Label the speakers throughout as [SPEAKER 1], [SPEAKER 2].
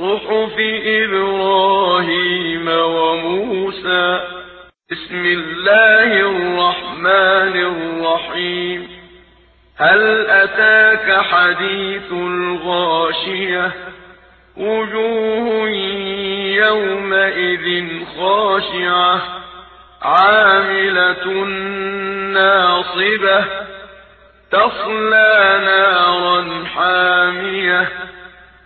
[SPEAKER 1] صحف إبراهيم وموسى. بسم الله الرحمن الرحيم. هل أتاك حديث الغاشية؟ وجوه يومئذ خاشعة. عاملة ناصبة. تصلى نارا حامية.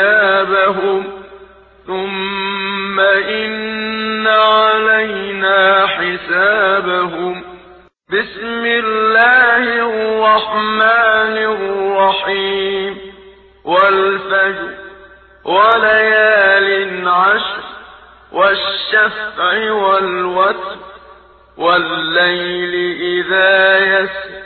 [SPEAKER 1] إيابهم ثم إن علينا حسابهم. بسم الله الرحمن الرحيم. والفجر وليال عشر والشفع والوتر والليل إذا يسر.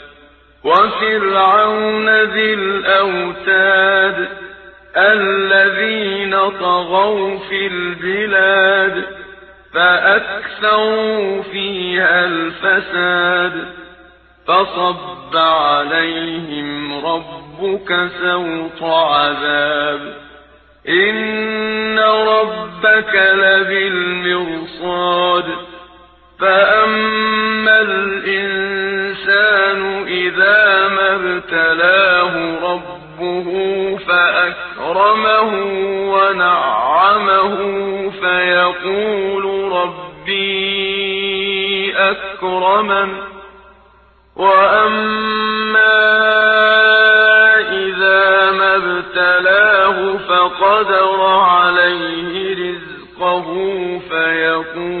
[SPEAKER 1] وفرعون ذي الأوتاد الذين طغوا في البلاد فأكثروا فيها الفساد فصب عليهم ربك سوط عذاب إن ربك لبالمرصاد فأما الإنسان إذا ما ابتلاه ربه فأكرمه ونعمه فيقول ربي أكرمن وأما إذا ما ابتلاه فقدر عليه رزقه فيقول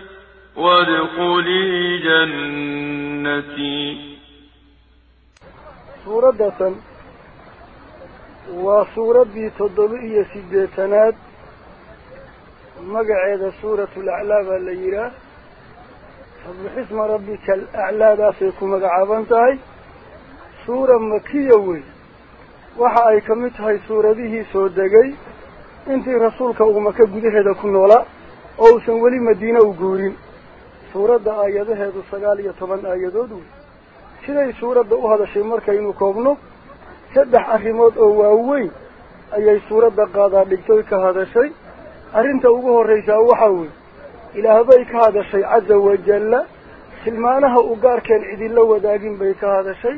[SPEAKER 1] وادخلي جنتي
[SPEAKER 2] magaceeda suuratul aclaa baa la yidhaah sabixisma rabbika alaclaadaasay ku magacaaban tahay suura makiya wey waxa ay ka mid tahay suuradihii soo degay intii rasuulka uu maka gudaheeda ku noolaa oo uusan weli madiine u guurin suuradda aayadaheedu sagaal iyo toban aayadood wey siday suuradda u hadashay markaynu koobno saddex arrimood oo waaweyn ayay suuradda qaadaa dhigtoy ka hadashay arrinta ugu horraysaa waxaa weeye ilaahbay ka hadashay casa wajalla tilmaanaha u gaarkeen cidinla wadaagin bay ka hadashay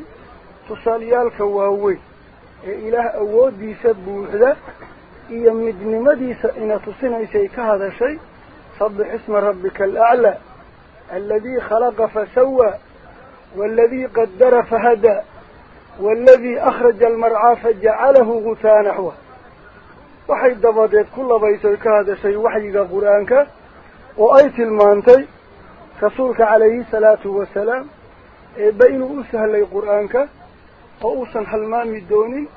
[SPEAKER 2] tusaalyaalka waaweyn ee ilaah awooddiisa buuxda iyo midnimadiisa ina tusinaysay ka hadashay sabbix isma rabbika alaclaa الذي خلق فسوى والذي قدر فهدى والذي أخرج المرعى فجعله غثى نحوه. وحي الدباديت كل بيتك هذا شيء وحي قرآنك وأيت المانتي رسولك عليه الصلاة والسلام إيه بين أوسها لي قرآنك وأوسا حلمان الدوني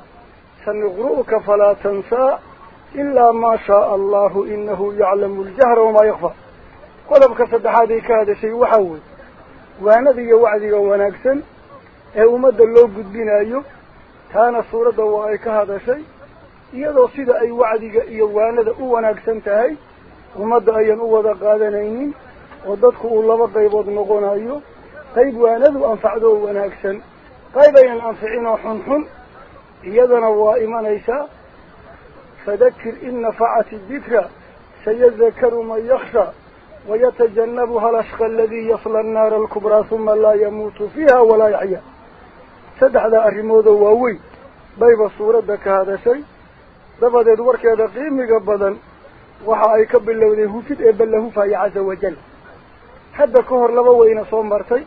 [SPEAKER 2] سنغرؤك فلا تنسى إلا ما شاء الله إنه يعلم الجهر وما يخفى. Qodobka saddexaad ay ka hadashay waxaa weeye waanada iyo wacdiga wanaagsan ee ummadda loo gudbinayo taana suuradda waa ay ka hadashay iyadoo sida ay wacdiga iyo waanada u wanaagsan tahay ummadda ayan u wada qaadanaynin oo dadku uu laba qaybood noqonayo qayb waanadu anfacdo oo wanaagsan qayb aynan anficin oo xunxun iyadana waa imanaysaa fadakir in nafacati dikra sayadakaru man yaksha ويتجنبها الأشقى الذي يصل النار الكبرى ثم لا يموت فيها ولا يعيا. سد هذا الرمود ووي بيب الصورة بك هذا شيء. دفد دورك هذا قيم قبضا وحا ايكب الله وذيه فد إيه له فاي عز وجل. حد كهر لبا وين صومرتي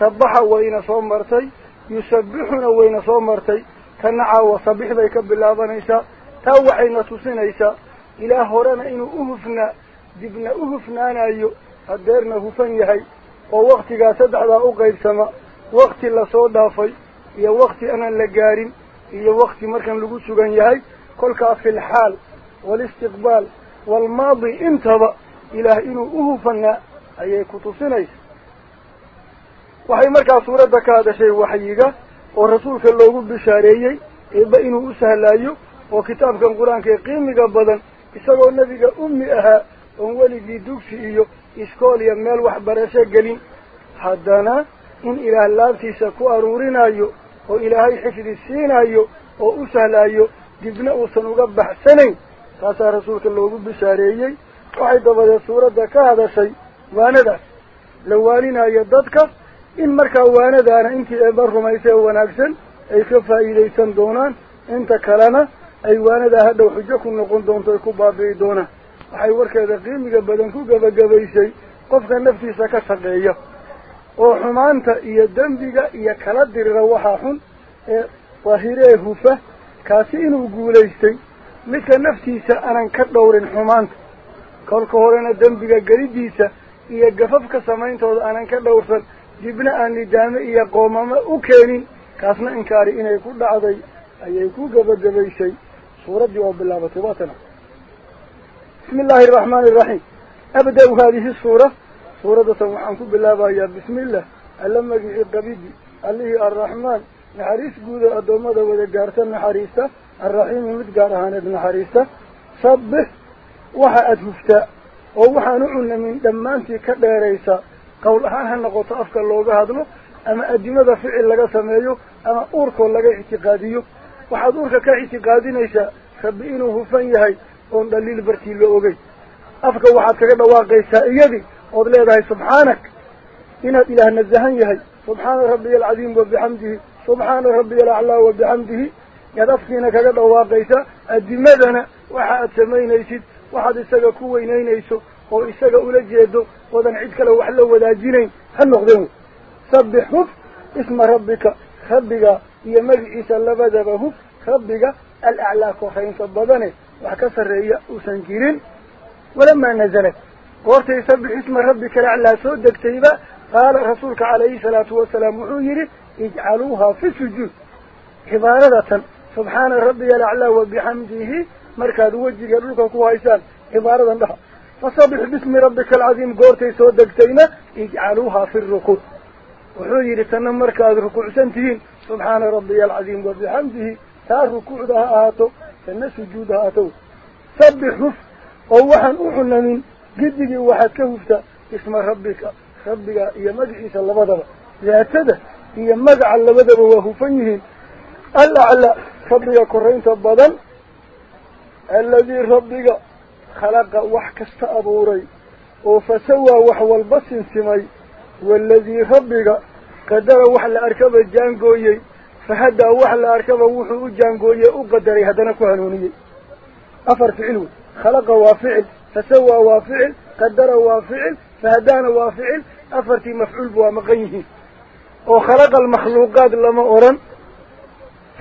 [SPEAKER 2] سبح وين صومرتي يسبحنا وين صومرتي تنعى وصبح ذا يكب الله بنيسا تاوحي نتسينيسا إله رمئن أهفنا dibna u hufnaanayo hadeerna hufan yahay oo waktigaa saddexdaa u qaybsama wakti lasoo dhaafay iyo wakti aanan la gaarin iyo wakti markan lagu sugan yahay kolkaa fi lxaal waalistiqbaal waalmaadi intaba ilaah inuu uhufanaa ayay ku tusinaysa waxay markaa suuradda ka hadashay waxyiga oo rasuulka loogu bishaareeyey eeba inuu u sahlaayo oo kitaabkan qur-aanka ee qiimiga badan isagoo nebiga ummi ahaa oon weligii dugsi iyo iskool meel waxbarasho gelin haddana in ilaah laabtiisa ku aruurinayo oo ilaahay xifdi siinayo oo u sahlaayo dibna uusan uga baxsanayn taasaa rasuulka loogu bishaareeyey waxay dabadeed suuradda ka hadashay waanadaas la waaninayo dadka in markaa waanadaana intii eeba rumaysay oo wanaagsan ay ka faa'iidaysan doonaan inta kalena ay waanadaa hadhow xujo ku noqon doonto ay ku baabi'i doonaan gebagabaysay qofka naftiisa ka shaqeeya oo xumaanta iyo dembiga iyo kala dirira waxaa xun ee daahiree hufa kaasi inuu guulaystay midka naftiisa aanan ka dhowrin xumaanta kolka horena dembiga gelidiisa iyo gafafka samayntooda aanan ka dhowrsan dibna aan nidaame iyo qoomamo u keenin kaasna inkaari inay ku dhacday ayay ku gebagabaysay suuraddii oo bilaabatay waa tana bismi illaahi araxmaani iraxiim abda-u haadihi suura suuradatan waxaan ku bilaabayaa bismi illah alla magicii qabidi allihii arraxmaan naxariis guuda addoommada wada gaarta naxariista arraxiimi mid gaar ahaaneed naxariista sabbix waxa aada huftaa oo waxaan u cunamin dhammaantii ka dheeraysa qowl ahaan ha noqoto afka looga hadlo ama adimada ficil laga sameeyo ama uurkoo laga ictiqaadiyo waxaad uurka oon dhaliil bartii la ogey afka waxaad kaga dhawaaqaysaa iyadii ood leedahay subxaanak inaad ilaah nasahan yahay subxaana rabbiya alcadiim wabixamdihi subxaana rabbiya alaclaa wabixamdihi yaad afkiina kaga dhawaaqaysaa adimadana waxa aad samaynaysid waxaad isaga ku weynaynayso oo isaga ula jeedo wadan cid kale wax la wadaajinayn ha noqdeen sabbix huf isma rabbika rabbiga iyo magiciisa labadaba huf rabbiga alaclaa koraynta badane وحكسر رئيه وسنجيرين ولما نزلت. قرت يسبح اسم ربك لعلى سودك تيبا. قال رسولك عليه الصلاة والسلام وحيري اجعلوها في سجود حبارة سبحان ربي لعلى وبحمده. مركز وجه يقولك كوهيسان حبارة لها. فصبح باسم ربك العظيم قرت يسودك تيبا. اجعلوها في الركوع. وحيري تنمركز ركوع سنتين. سبحان ربي العظيم وبحمده. تار ركوع آتو. Wabixamdihi taa rukuucda ha ahaato tanna sujuud ha ahaato sabbix huf oo waxaan u cunamin gidigii waxaad ka huftaa isma rabbika rabbiga iyo magaciisa labadaba daatada iyo magaca labadaba waa hufan yihiin alaclaa rabbiga koraynta badan aladii rabbiga khalaqa wax kasta فهدا هو أحد الأركب ووحو الجانقول يؤقدر هذا يهدنا الهنية أفر فعله. خلق وافعل فسوى وافعل قدر وافعل فهدان وافعل أفر في مفعول بوا مغيه وخلق المخلوقات لما أوران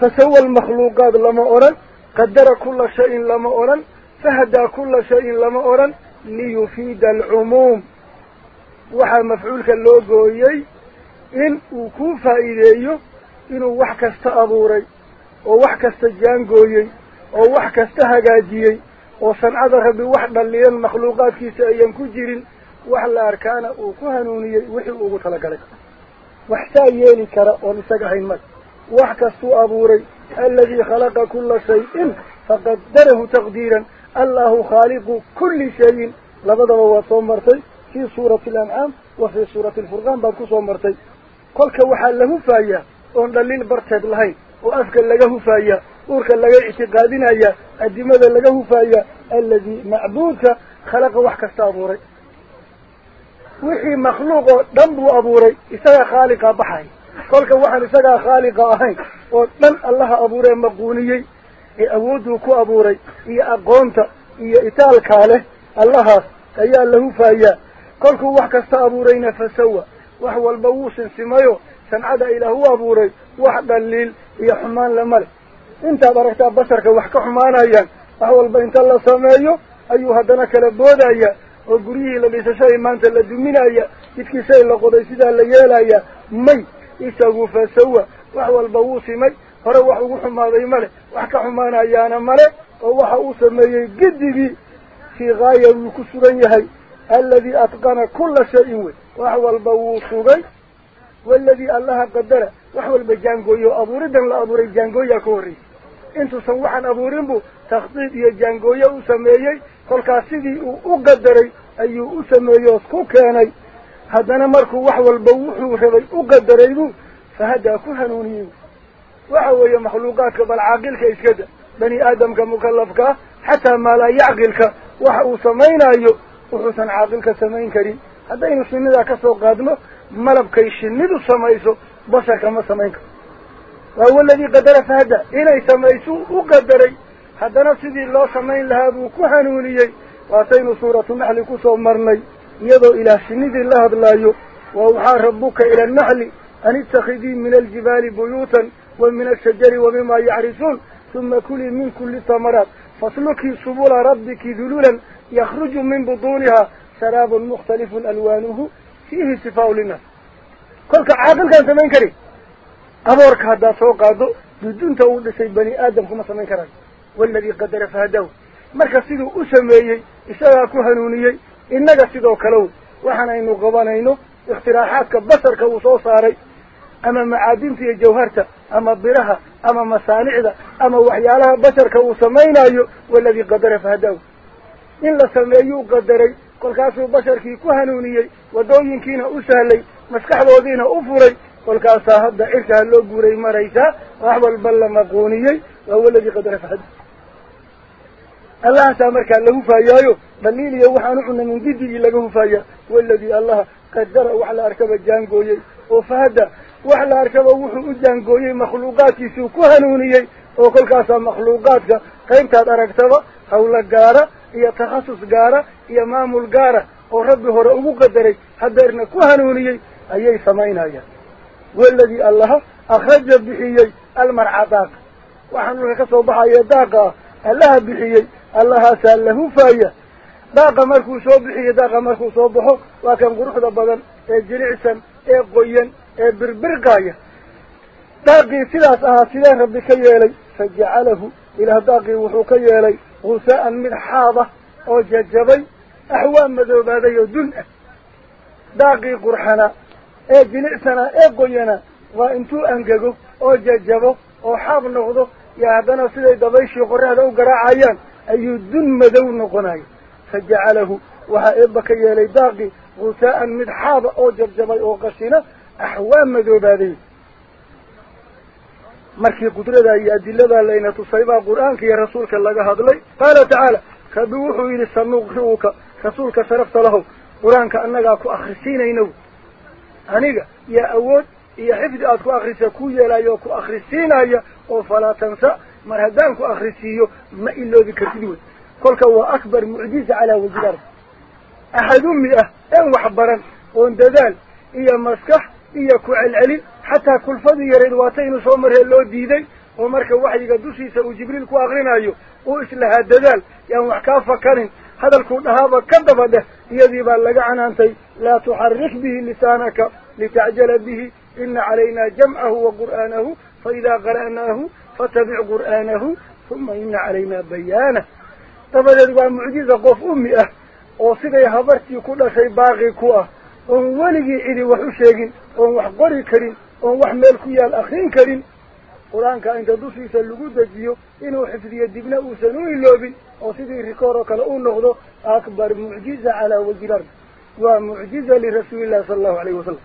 [SPEAKER 2] فسوى المخلوقات لما أوران قدر كل شيء لما أوران فهدى كل شيء لما أوران ليفيد العموم. وحا مفعولك اللوغوي إن أكوفا إليه إنه وحكا استأبوري ووحكا استجانقوي ووحكا استهقاجي وصن عذر بوحدا اللي المخلوقات كي سأيان كجير وحلا أركانا وكهنوني وحي وغطلق لك وحتى يالي كراء ونساقح المد وحكا استأبوري الذي خلق كل شيء فقدره تقديرا. الله خالق كل شيء. لبدا وواتهم مرتي في سورة الأنعام وفي سورة الفرغان بابكو صوم مرتي. قولك كوحل له فاياه oon dhaliil barteed lahayn oo afka laga hufaaya uurka laga ictiqaadinaya adimada laga hufaaya aladii macbuudka khalaqa wax kasta abuuray wixii makhluuq oo dhan buu abuuray isagaa khaaliqa baxay kolka waxaan isagaa khaaliqa ahayn oo dhan allaha abuuree maquuniyey ee awoodduu ku abuuray iyo aqoonta iyo itaalkaa leh allahaas ayaa la hufaayaa kolkuu wax kasta abuurayna fasawa wax walba wuu sinsimayo sancada ilaah u abuuray wax dhaliil iyo xumaan lama leh intaad aragtaa basharka wax ka xumaanayaan wax walba inta la sameeyo ayuu haddana kala boodaya oo guryihii la dhisashaday maanta la duminaya jidkii shay la qoday sidaa la yeelaya may isagu fasawa wax walba wuu simay hore wax ugu xumaaday male wax ka xumaanayaana male oo waxa uu sameeyey gedigii والذي الله قدره وحول بجانجوي أبو دم لا أبوري جانجوي كوري أنتوا سووا عن أبوري بو يا يجانجوي وسميجي كل كاسدي وقدري. أيو وسميجوس كوكاني هذا أنا مركو وحول بوحو وحول وقدري بو فهذا كهنوني وحول يا مخلوقات قبل عاقل كيس بني آدم كمكلف كا حتى ما لا يعقلك. وحو سمينا يو. وحسن عاقل كسمين كريم. هذا ينصني ذاك سوق قادمه. ملبك يشنده سمايسو بشر كما سمايك وهو الذي قدر فهدا إلي سمايسو وقدري. حتى نفسه الله سمايين لهذا وكهنوني واتين سورة النحل كسا ومرني يضو إلى شنده الله بلايو. ووحى ربك إلى النحل. أن اتخذين من الجبال بيوتا ومن الشجر ومما يعرسون ثم كل من كل ثمرات فصلك سبول ربك ذلولا يخرج من بطونها. شراب مختلف ألوانه. Kolka caaqilkaan samayn karin aboorka haddaad soo qaado dudunta uu dhisay bani aadamku ma samayn karayo waaladii qadara fahadahu marka siduu u sameeyey isagaa ku hanuuniyey innaga sidoo kale wey waxaan aynu qabanayno ikhtiraaxaadka basarka uu soo saaray ama macaadinta iyo jawharta ama biraha ama masaanicda ama waxyaalaha basharka uu samaynayo waaladii qadara fahadahu in la sameeyuu qadaray sahlay maskaxdoodiina u furay kolkaasaa hadda cirkaa loo guuray maraysaa wax walba la maquuniyey waa waladii qadara fahada allahaasaa markaa la hufaayaayo dhaliil iyo waxaanu cuna min didigii laga hufaaya waladii allaha qadara wax la arkaba jaangooyey oo fahada wax la arkaba wuxuu u jaangooyey makhluuqaadkiisuu ku hanuuniyey oo kolkaasaa makhluuqaadka qaybtaad aragtaba hawlo gaara هي تخصص قارة هي مام القارة أو رب هو رأو مقدري هدرنا كهنوني أي سماين هيا والذي الله أخرج بحي المرعى داق. وحنو لك صوبها يا داقا الله بحي الله سأله فايا داقا مركو صوب بحي داقا مركو صوب صوبه وكان قرح دبدا جريعسا قويا بربرقايا داقي سلاس أها سلاس ربك يالي فجعله إلى داقي وحوك يالي mid xaada oo jajabay axwaa madoobaaday oo dun ah daaqii qurxana ee jilicsanaa ee qoyana waa intuu angego oo jajabo oo xaab noqdo iyo haddana siday dabayshii qoraxda u garaacayaan ayuu dun madow noqonayo fajacalahu waxaa eebba ka yeelay daaqii gusaa'an mid xaaba oo jabjabay oo qashina axwaa madoobaaday markii qudrada iyo adiladaa layna tusay baa qur-aanka iyo rasuulka laga hadlay qaala tacaala rabbi wuxuu yidhi sanuqri'uka rasuulka sharafta lahow qur-aanka annagaa ku akrisiinayna wy aniga iyo awood iyo xifdi aad ku akrisa ku yeelaya oo ku akrisiinaya oo falaa tansa mar haddaan ku akrisiiyo ma iloobi kartid wey kolka waa akbar mucjiza calaa wajhi lard axad ummi ah een wax baran oon dadaal iyo maskax iyo ku celcelin marka waxyiga dushiisa uu jibriil ku akrinayo uu islahaa dadaal yaan wax kaa fakarin hadalkuu dhahaaba ka daba dheh iyadii baa laga canaantay laa tuxarik bihi lisaanaka litacjala bihi ina calayna jamcahu wa qur'aanahu faidaa qara'naahu fatabic qur'aanahu uma ina calaynaa bayaana dabadeed waa mucjiza qof ummi ah oo siday habartii ku dhashay baaqi ku ah oon weligii cidi wax u sheegin oon wax qori karin dushiisa lagu dejiyo inuu xifdiyo dibna uusan u iloobin oo sidii rikoor oo kale u noqdo akbar mucjiza calaa wajhi lard waa mucjiza lirasuulillahi sala allahu alayhi wasalam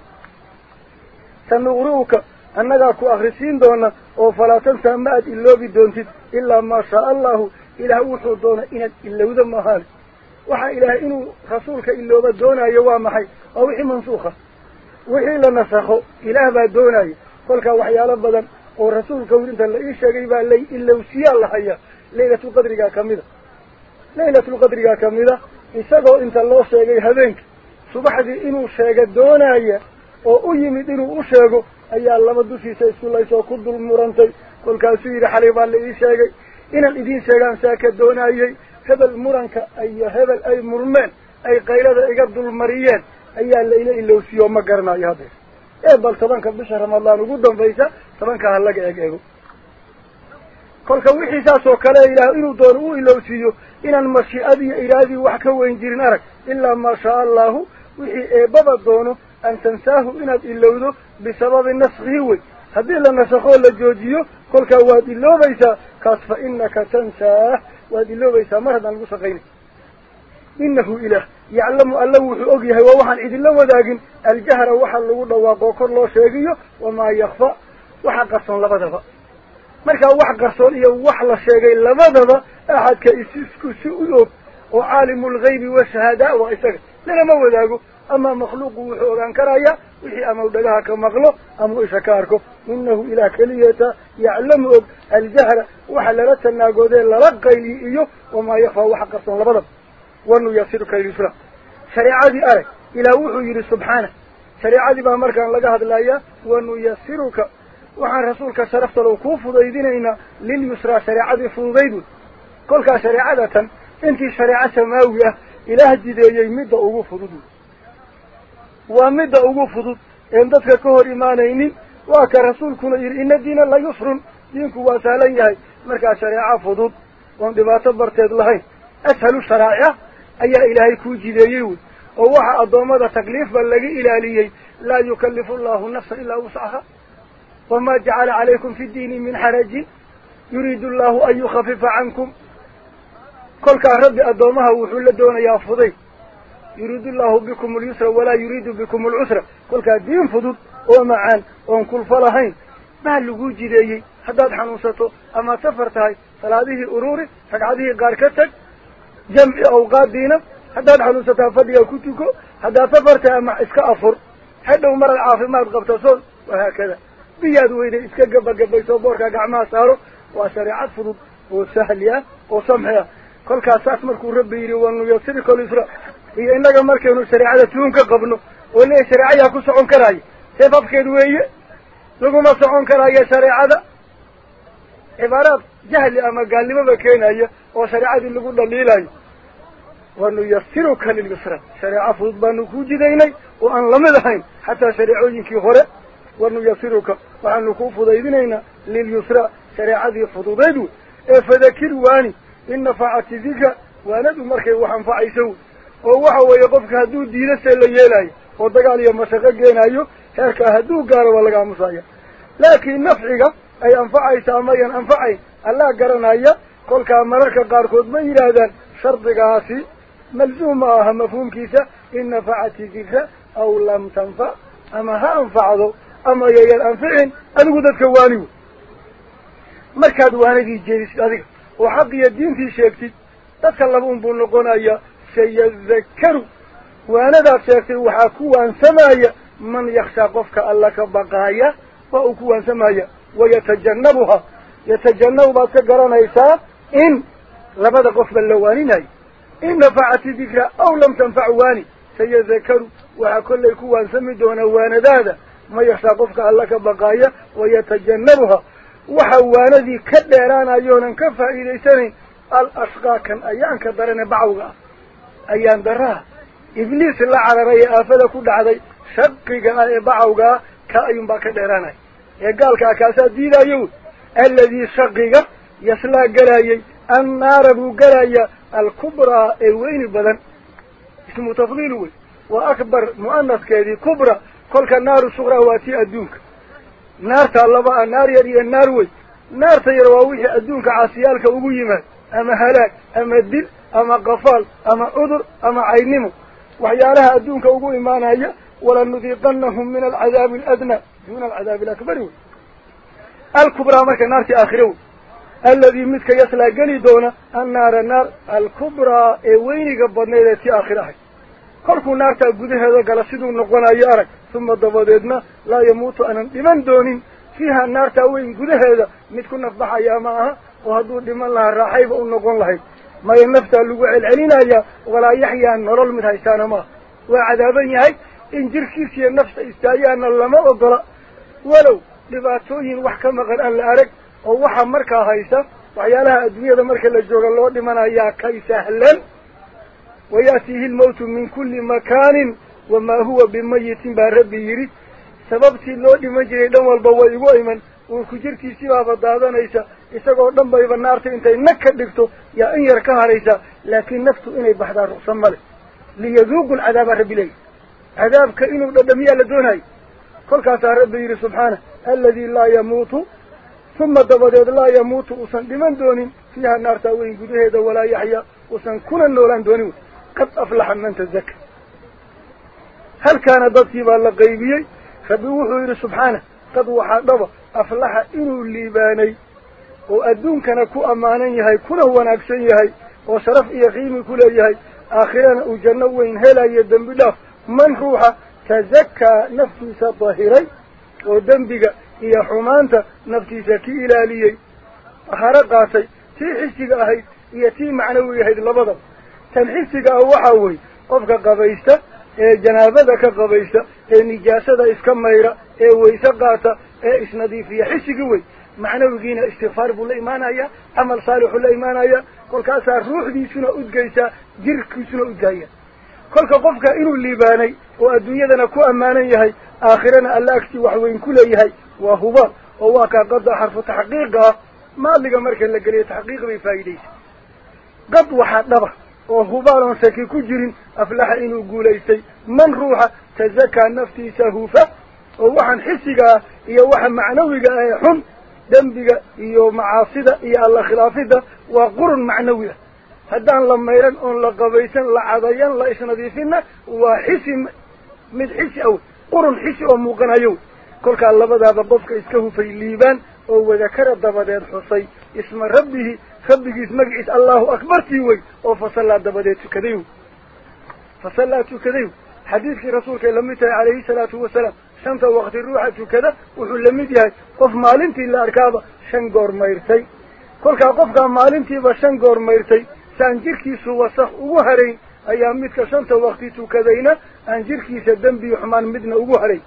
[SPEAKER 2] sanuqri'uka annagaa ku akrisiin doona oo falaa tansaa ma aad iloobi doontid ilaa maa shaa allahu ilaah wuxuu doona inaad ilowda maahaane waxaa ilaah inuu rasuulka ilooba doonayo waa maxay waa wixii mansuukha ilaah baa doonaya kolkaa waxyaalo badan oo rasuulka inta la ii sheegay baa lay ilowsiyaa la hayaa laylatulqadrigaa kamida laylatulqadrigaa kamida isagoo inta loo sheegay habeenkii subaxdii inuu sheega doonaya oo u yimid inuu u sheego ayaa laba dushiisa isku laysoo ku dul murantay kolkaasuu yidhi xalay baa la ii sheegay inaan idiin sheegaan saaka doonayey hebel muranka iyo hebel ay murmeen ay qaylada iga dulmariyeen ayaa layla ilowsiyo ma garanayo haddeer ee bal tobanka bisha ramadaan ugu dambaysa tobanka ha laga eeg eego kolka wixii saas oo kale ilaah inuu doono u ilowsiiyo inaan mashiicadii iyo iraadii wax ka weyn jirin arag ilaa maa shaa allahu wixii eebaba doono an tansaahu inaad ilowdo bisababi naskhihi wey haddii la nasakoo la joojiyo kolkaa waad iloobaysaa kaas fa inaka tansaah waad iloobaysaa mar haddaan lagu shaqaynay inahu ilaah loo sheegiyo wamaa yakfa waxa qarsoon labadaba markaa wax qarsoon iyo wax la sheegay labadaba axadka isisku si u og oo caalimulgaybi washahaada waa isaga lalama wadaago ama makhluuqu wuxuu ogaan karayaa wixii ama u dhagaha ka maqlo ama u isha ka arko inahu ilaah keliyata yaclamu og aljahra waxa lala tanaagoodee lala qayliy iyo wamaa yakfa waxa qarsoon labadaba wanuyasiruka lilislam shareecadii arag ilaah wuxuu yidhi subxaana shareecadii baa markaan laga hadlayaa wanuyasiruka waxaan rasuulka sharaftalow kuu fudaydinaynaa lilyusraa shareecadii fududayd wey kolkaa shareecada tan intii shareeco samaawi ah ilaah jideeyey midda ugu fudud wey waa midda ugu fudud een dadka ka hor imaanaynin waa ka rasuulkuna yidhi ina diina la yusrun diinku waa sahlan yahay markaa أي إلهي كوجيديو أو وحا أدوما دا تقليف باللغي إلهي لا يكلف الله نفسا إلا وسعها وما جعل عليكم في الدين من حرج يريد الله أن يخفف عنكم كل ربي أدوما هوحو لدونا يا فضي يريد الله بكم اليسر ولا يريد بكم العسر كل دين فضوط ومعان وان كل فلاحين ما اللغو جيديو حداد حنوسته أما سفرتهاي فلا به أروري فقع به قاركتك jamci awqaadiina haddaad xanuunsataa fadhiga ku tuko haddaad safar tahay ama iska afur hadhow marad caafimaad qabta soon wahaakada biyaad weyday iska gabagabayso boorka gacmaha saaro waa shareecad fudud oo sahli ah oo samxi ah kolkaas saas markuu rabbi yidhi wanuyasirika lisra iyo innaga markaynu shareecada tuun ka qabno oo leeyahy shareecayaa ku socon karaayo seef afkeed weeye laguma socon karaayo shareecada cibaaraad jahli ama gaalnimoba keenaya fudud baanu ku jidaynay oo aan lamid ahayn xataa shareecooyinkii hore wanuyasiruka waxaanu ku fudaydinaynaa lilyusra shareecadii fududeyd wey ee fadakir waani in nafacati dikra waanadu markay wax anfacayso wey oo waxa weeye qofka hadduu diido see la yeelayo oo dagaal iyo mashaqo geenayo heerkaa hadduu gaaro waa laga aamusaya laakiin nafciga ay anfacaysa ama ayan anfacayn allaa garanaya ma yidhaahdaan shardigaasi malzuum ma aha mafhuumkiisa in nafacati dikra aw lam tanfac ama ha anfacdo ama yayan anficin adigu dadka waani wey markaad waanadii jeedisid adiga oo xaq iyo diintii sheegtid dadka labaun buu noqonaya sayadakaru waanadaad sheegtay waxaa ku waansamaya man yakshaa qofka alla ka baqaaya waa uu ku waansamaya wayatajannabuha yatajanabu baad ka garanaysaa in labada qofba la waaninayo in nafacati dikra aw lam tanfac waani sayadakaru waxaa kollay ku waansami doona waanadaada ma yakshaa qofka alla ka baqaaya wayatajannabuha waxa waanadii ka dheeraanayoonan ka faa'iidaysanayn al ashqaa kan ayaanka darane bacawga ah ayaan daraha ibliis la cararay ee aafada ku dhacday shaqiga ah ee bacawga ah ka يسلا قلايي النار بو قلايي الكبرى الوين البدن. اسمه تفضيلوي وأكبر مؤنس كذي كبرى. كل النار الصغرى واتي ادوك نار تالبا النار يدي النار وي نار تيرواويه أدونك عاسيالك أبويما أما هلاك أما الدل أما قفال أما أدر أما عينمو. وحيالها أدونك أبويما نايا. ولنذيقنهم من العذاب الأدنى. دون العذاب الأكبر الكبرى مكا نار تي آخره alladii midka yaslaa geli doona annaara naar alkubraa ee weyniga badnayd ee tii aakhir ahay kolkuu naartaa gudaheeda gala siduu noqonayo arag uma dabadeedna laa yamuutu aanan dhiman doonin fiiha naartaa weyn gudaheeda mid ku nafbaxayaa ma aha oo hadduu dhiman lahaa raaxayba u noqon lahayd maya naftaa lagu celcelinayaa walaa yaxyaa nolol mid haystaana maaha waa cadaaban yahay in jirkiisiyo nafta istaayaana lama ogola walow dhibaatooyin wax ka maqan aan la arag waxaa markaa haysa waxyaalaha adduunyada marka la jooga loo dhimanayaa kay sahlan wayaatiihi lmawtu min kulli makaanin wamaa huwa bimayitin baa rabbi yidhi sababtii loo dhiman jiray dhan walba way igu iman uurku jirkiisii baaba daadanaysa isagoo dhan bayba naarta intay nag ka dhigto yaa in yar ka haraysa laakiin naftu inay baxdaa ruqsan male liyaduuqu lcadaaba rabbi leeyi cadaabka inuu dhadhamiyaa la doonayo kolkaasaa rabbi yidhi subxaanah alladii laa yamuutu uma dabadeed laa yamuutu uusan dhiman doonin fiiha naartaa weyn gudaheeda walaa yaxyaa uusan kuna noolaan doonin wey qad aflaxa man tazaka halkaana dadkii baa la qaybiyey rabbi wuxuu yidhi subxaanah qad waxaa dhaba aflaxa inuu liibaanay oo adduunkana ku ammaanan yahay kuna wanaagsan yahay oo sharaf iyo qiimi ku leeyahay aakhirana uu janno weyn helayo ki ilaaliyey haro qaatay tii xisiga ahayd iyo tii macnawi ahayd labadaba tan xisiga ah waxaa wey qofka qabaysta ee janaabada ka qabaysta ee nijaasada iska mayra ee wayse qaata ee isnadiifiya xisigii wey macnawigiina istikfaar buu la imaanaya camal saalixuu la imaanaya kolkaasaa ruuxdiisuna udgaysaa jirkiisuna udgaaya kolka qofka inuu liibaanay oo adduunyadana ku ammaanan yahay aakhirana alla agtii waxweyn ku leeyahay hubaal oo waa kaa qada xarfu taxqiiqa ah maadliga marka la geliyo taxqiiq bay faa'iidaysa qad waxaa dhaba oo hubaal oon shaki ku jirin aflaxa inuu guulaystay man ruuxa tazakaa naftiisa hufa oo waxaan xisiga ah iyo waxa macnawiga ah ee xun dembiga iyo macaasida iyo alla khilaafidda waa qurun macnawi ah haddaan la mayran iska hufay liibaan oo wadakara dabadeed xusay isma rabbihi rabbigiis magaciis allahu akbartii wey oo fasallaa dabadeed tukaday fasallaa tukaday xadiidkii rasuulkay lamid tahay calayhi salaatu wasalaam shanta wakti ruuxa tukada wuxuu lamid yahay qof maalintii la arkaaba shan goor mayrtay kolkaa qofkaa maalintiiba shan goor mayrtay saan jirkiisu wasak ugu harayn ayaa midka shanta wakti tukadayna aan jirkiisa dembi xumaan midna ugu harayn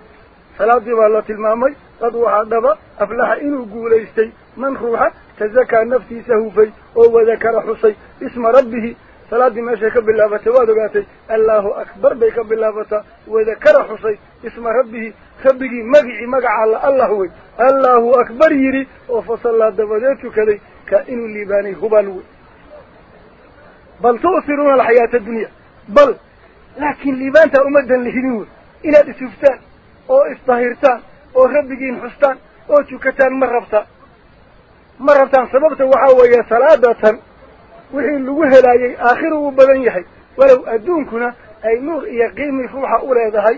[SPEAKER 2] صلاتي والله المامي قد وحدبا أفلح إنه قول إستي من روحه تزكى نفسي سهوفي أو ذكر حصي اسم ربه صلاتي ما شيك بالله فتوادقاتي الله أكبر بيك بالله فتا وذكر حصي اسم ربه خبقي مقعي مقع على الله وي. الله أكبر يري وفصل الله دفاته كذي كإنه الليباني هبانوي بل تؤثرون الحياة الدنيا بل لكن ليبانتا أمدا لهنور إلى تشوفتان oo isdahirtaan oo rabbigiin xustaan oo tukataan ma rabtaan ma rabtaan sababta waxaa weeye salaadatan wixii lagu helaayey aakhiru uu badan yahay walow adduunkuna ay nuur iyo qiimi ruuxa u leedahay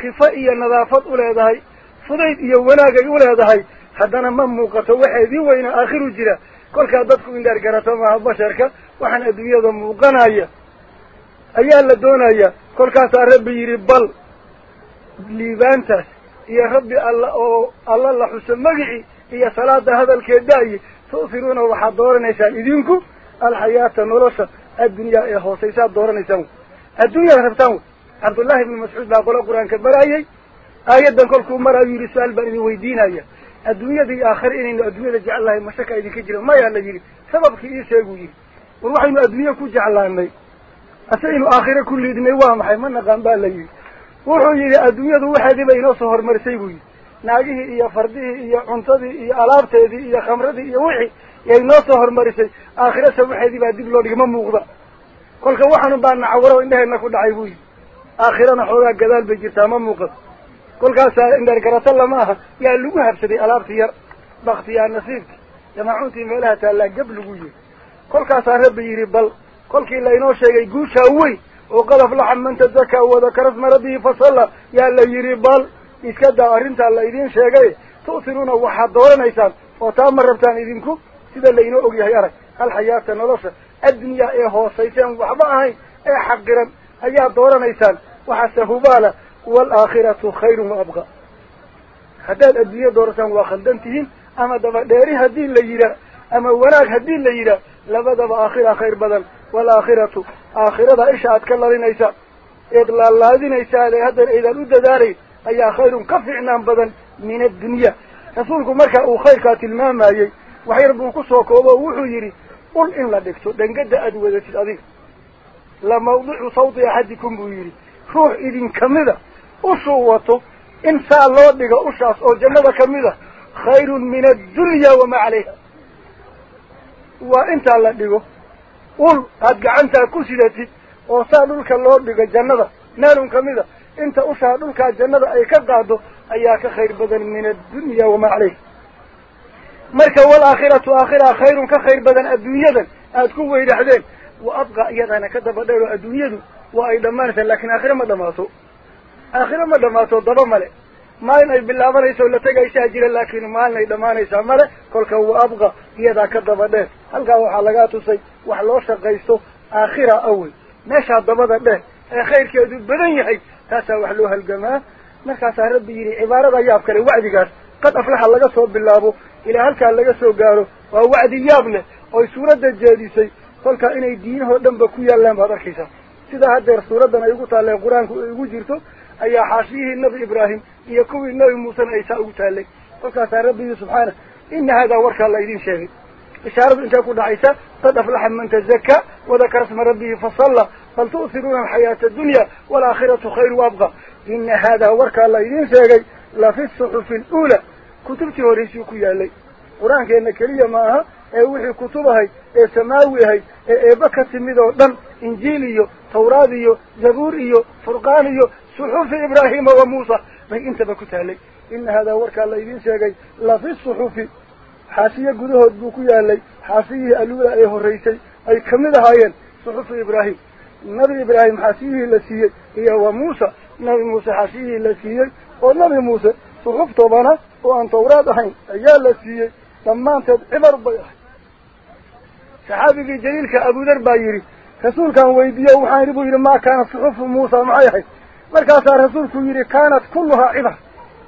[SPEAKER 2] khifo iyo nadaafad u leedahay fudayd iyo wanaagay u leedahay haddana ma muuqato waxeedii weyna aakhiru jira kolkaa dadku indheer garato maaha basharka waxaan adduunyada muuqanaya ayaa la doonayaa kolkaasaa rabbi yidhi bal liibaantaas iyo rabbi alla oo alla la xuso magicii iyo salaada hadalkeed da'yi tu'firuuna waxaad dooranaysaan idinku alxayaata nolosha addunyaa ee hoosaysaad dooranaysaan wey adduunyaad rabtaan wey cabdullaahi ibnu mascuud baa qolo qur-aanka baraayey aayaddan kolkuu maraayu yidhi su-aal baan idin weydiinaya adduunyadii aakhare inaynu adduunyada jeclahay mashaka idinka jira mayaa la yidhi sababkii ii sheeguu yidhi war waxaynu adduunye ku jeclaanay asaynu aakhire ku liidnay waa maxay ma naqaan baa la yidhi adduunyadu waxeedii bay inoo soo horumarisay buu yidhi naagihii iyo fardihii iyo cuntadii iyo alaabteedii iyo khamradii iyo wixii yay noo soo hormarisay aakhira sawaxeedii baa dib loo dhigi ma muuqda kolka waxaanu baa nacawaro indhaheenna ku dhacay buu yidhi aakhirana xoogaa gadaal bay jirtaa ma muuqato kolkaasaa indheer garato lama aha yaa lagu habsaday alaabtii yar baktiyaa nasiibki jamaacuuntii meelaha taallaa gab lagu yiri kolkaasaa rabbi yidhi bal kolkii laynoo sheegay guushaa weyn oo qadaf laxan man tazakaa wadakara sma rabbihi fasalla yaa la yidhi bal iska daa arrintaa la idiin sheegay tu'tiruuna waxaad dooranaysaan oo taa ma rabtaan idinku sida laynoo ogyahay arag hal xayaata nolosha addunyaa ee hoosayseen waxba ahayn ee xaqiran ayaad dooranaysaan waxaase hubaala waalaakhiratu khayrun wa abqa haddaad adduunye doorataan waa khaldan tihiin ama daba dheeri haddii la yidhaah ama wanaag haddii la yidhaah labadaba aakhira khayr badan waalaakhiratu aakhirada isha aad ka lalinaysa eed laalaadinaysaa ee haddan aydan u dadaalayn ayaa khayrun ka fiicnaan badan min addunya rasuulku marka uu khayrkaa tilmaamayey waxyar buu ku soo koobo o wuxuu yidhi ul in la dhigto dhangada aad wadatid adiga la mawdicu sawti axadikum buu yidhi ruux idin kamida ushuu jannada meelun kamid a inta ushaa dhulkaa jannada ay ka qaado ayaa ka khayr badan min addunya wamaa calayha marka waalaakhiratu aakhira khayrun ka khayr badan adduunyadan aad ku weydaxdeen wa abqa iyadana ka daba dheer oo adduunyadu waa ay dhammaanaysaa laakiin aakhire ma dhamaato aakhire ma dhamaato daba male maalin ay bilaabanayso la tegaysaa jira laakiin maalin ay dhammaanaysaa male kolka wa abqa iyadaa ka daba dheer halkaa waxaa lagaa tusay wax loo shaqaysto aakhira awey meeshaa dabada dheer ee khayrkeedu badan yahay taasaa wax loo halgamaa markaasaa rabbi yidhi cibaarada yaab kale wacdigaas qad aflaxa laga soo bilaabo ilaa halkaa laga soo gaaro waa wacdi yaab leh oy suuradda jeedisay kolkaa inay diinahoo dhanba ku yaallaan baad arkaysaa sidaa haddeer suuraddan ay ugu taalleen qur-aanku ay ugu jirto ayaa xaashiyihii nabi ibraahim يكون النبي موسى عيسى أوتالك وكان ربي سبحانه إن هذا ورك الله يدين شيء إشارة إن تكون عيسى قد أفلح من تزكى وذكر اسم ربه فصلى فلتؤثرون الحياة الدنيا والآخرة خير وأبقى إن هذا ورك الله يدين شيء لا في الصحف الأولى كتبتي وريسيك يا لي قرآن كأن كلية معها أوحي كتبها سماوها بكت مدى دم إنجيليو توراديو زبوريو فرقانيو suxufi ibraahima wa muusa bay intaba ku taalay ina haadaa warkaa la idiin sheegay la fi suxufi xaasiye gudahood buu ku yaalay xaasiyihii aluula ee horreysay ay kamid ahaayeen suxufi ibraahim nabi ibraahim xaasiyihii la siiyey iyo wa muusa nabi muuse xaasiyihii la siiyey oo nabi muuse suxuf tobana oo aan tawraad ahayn ayaa la siiyey dhammaanteed cibar bay ahay saxaabigii jaliilka abudar baa yidhi rasuulkaan مركز الرسول كويري كانت كلها عظة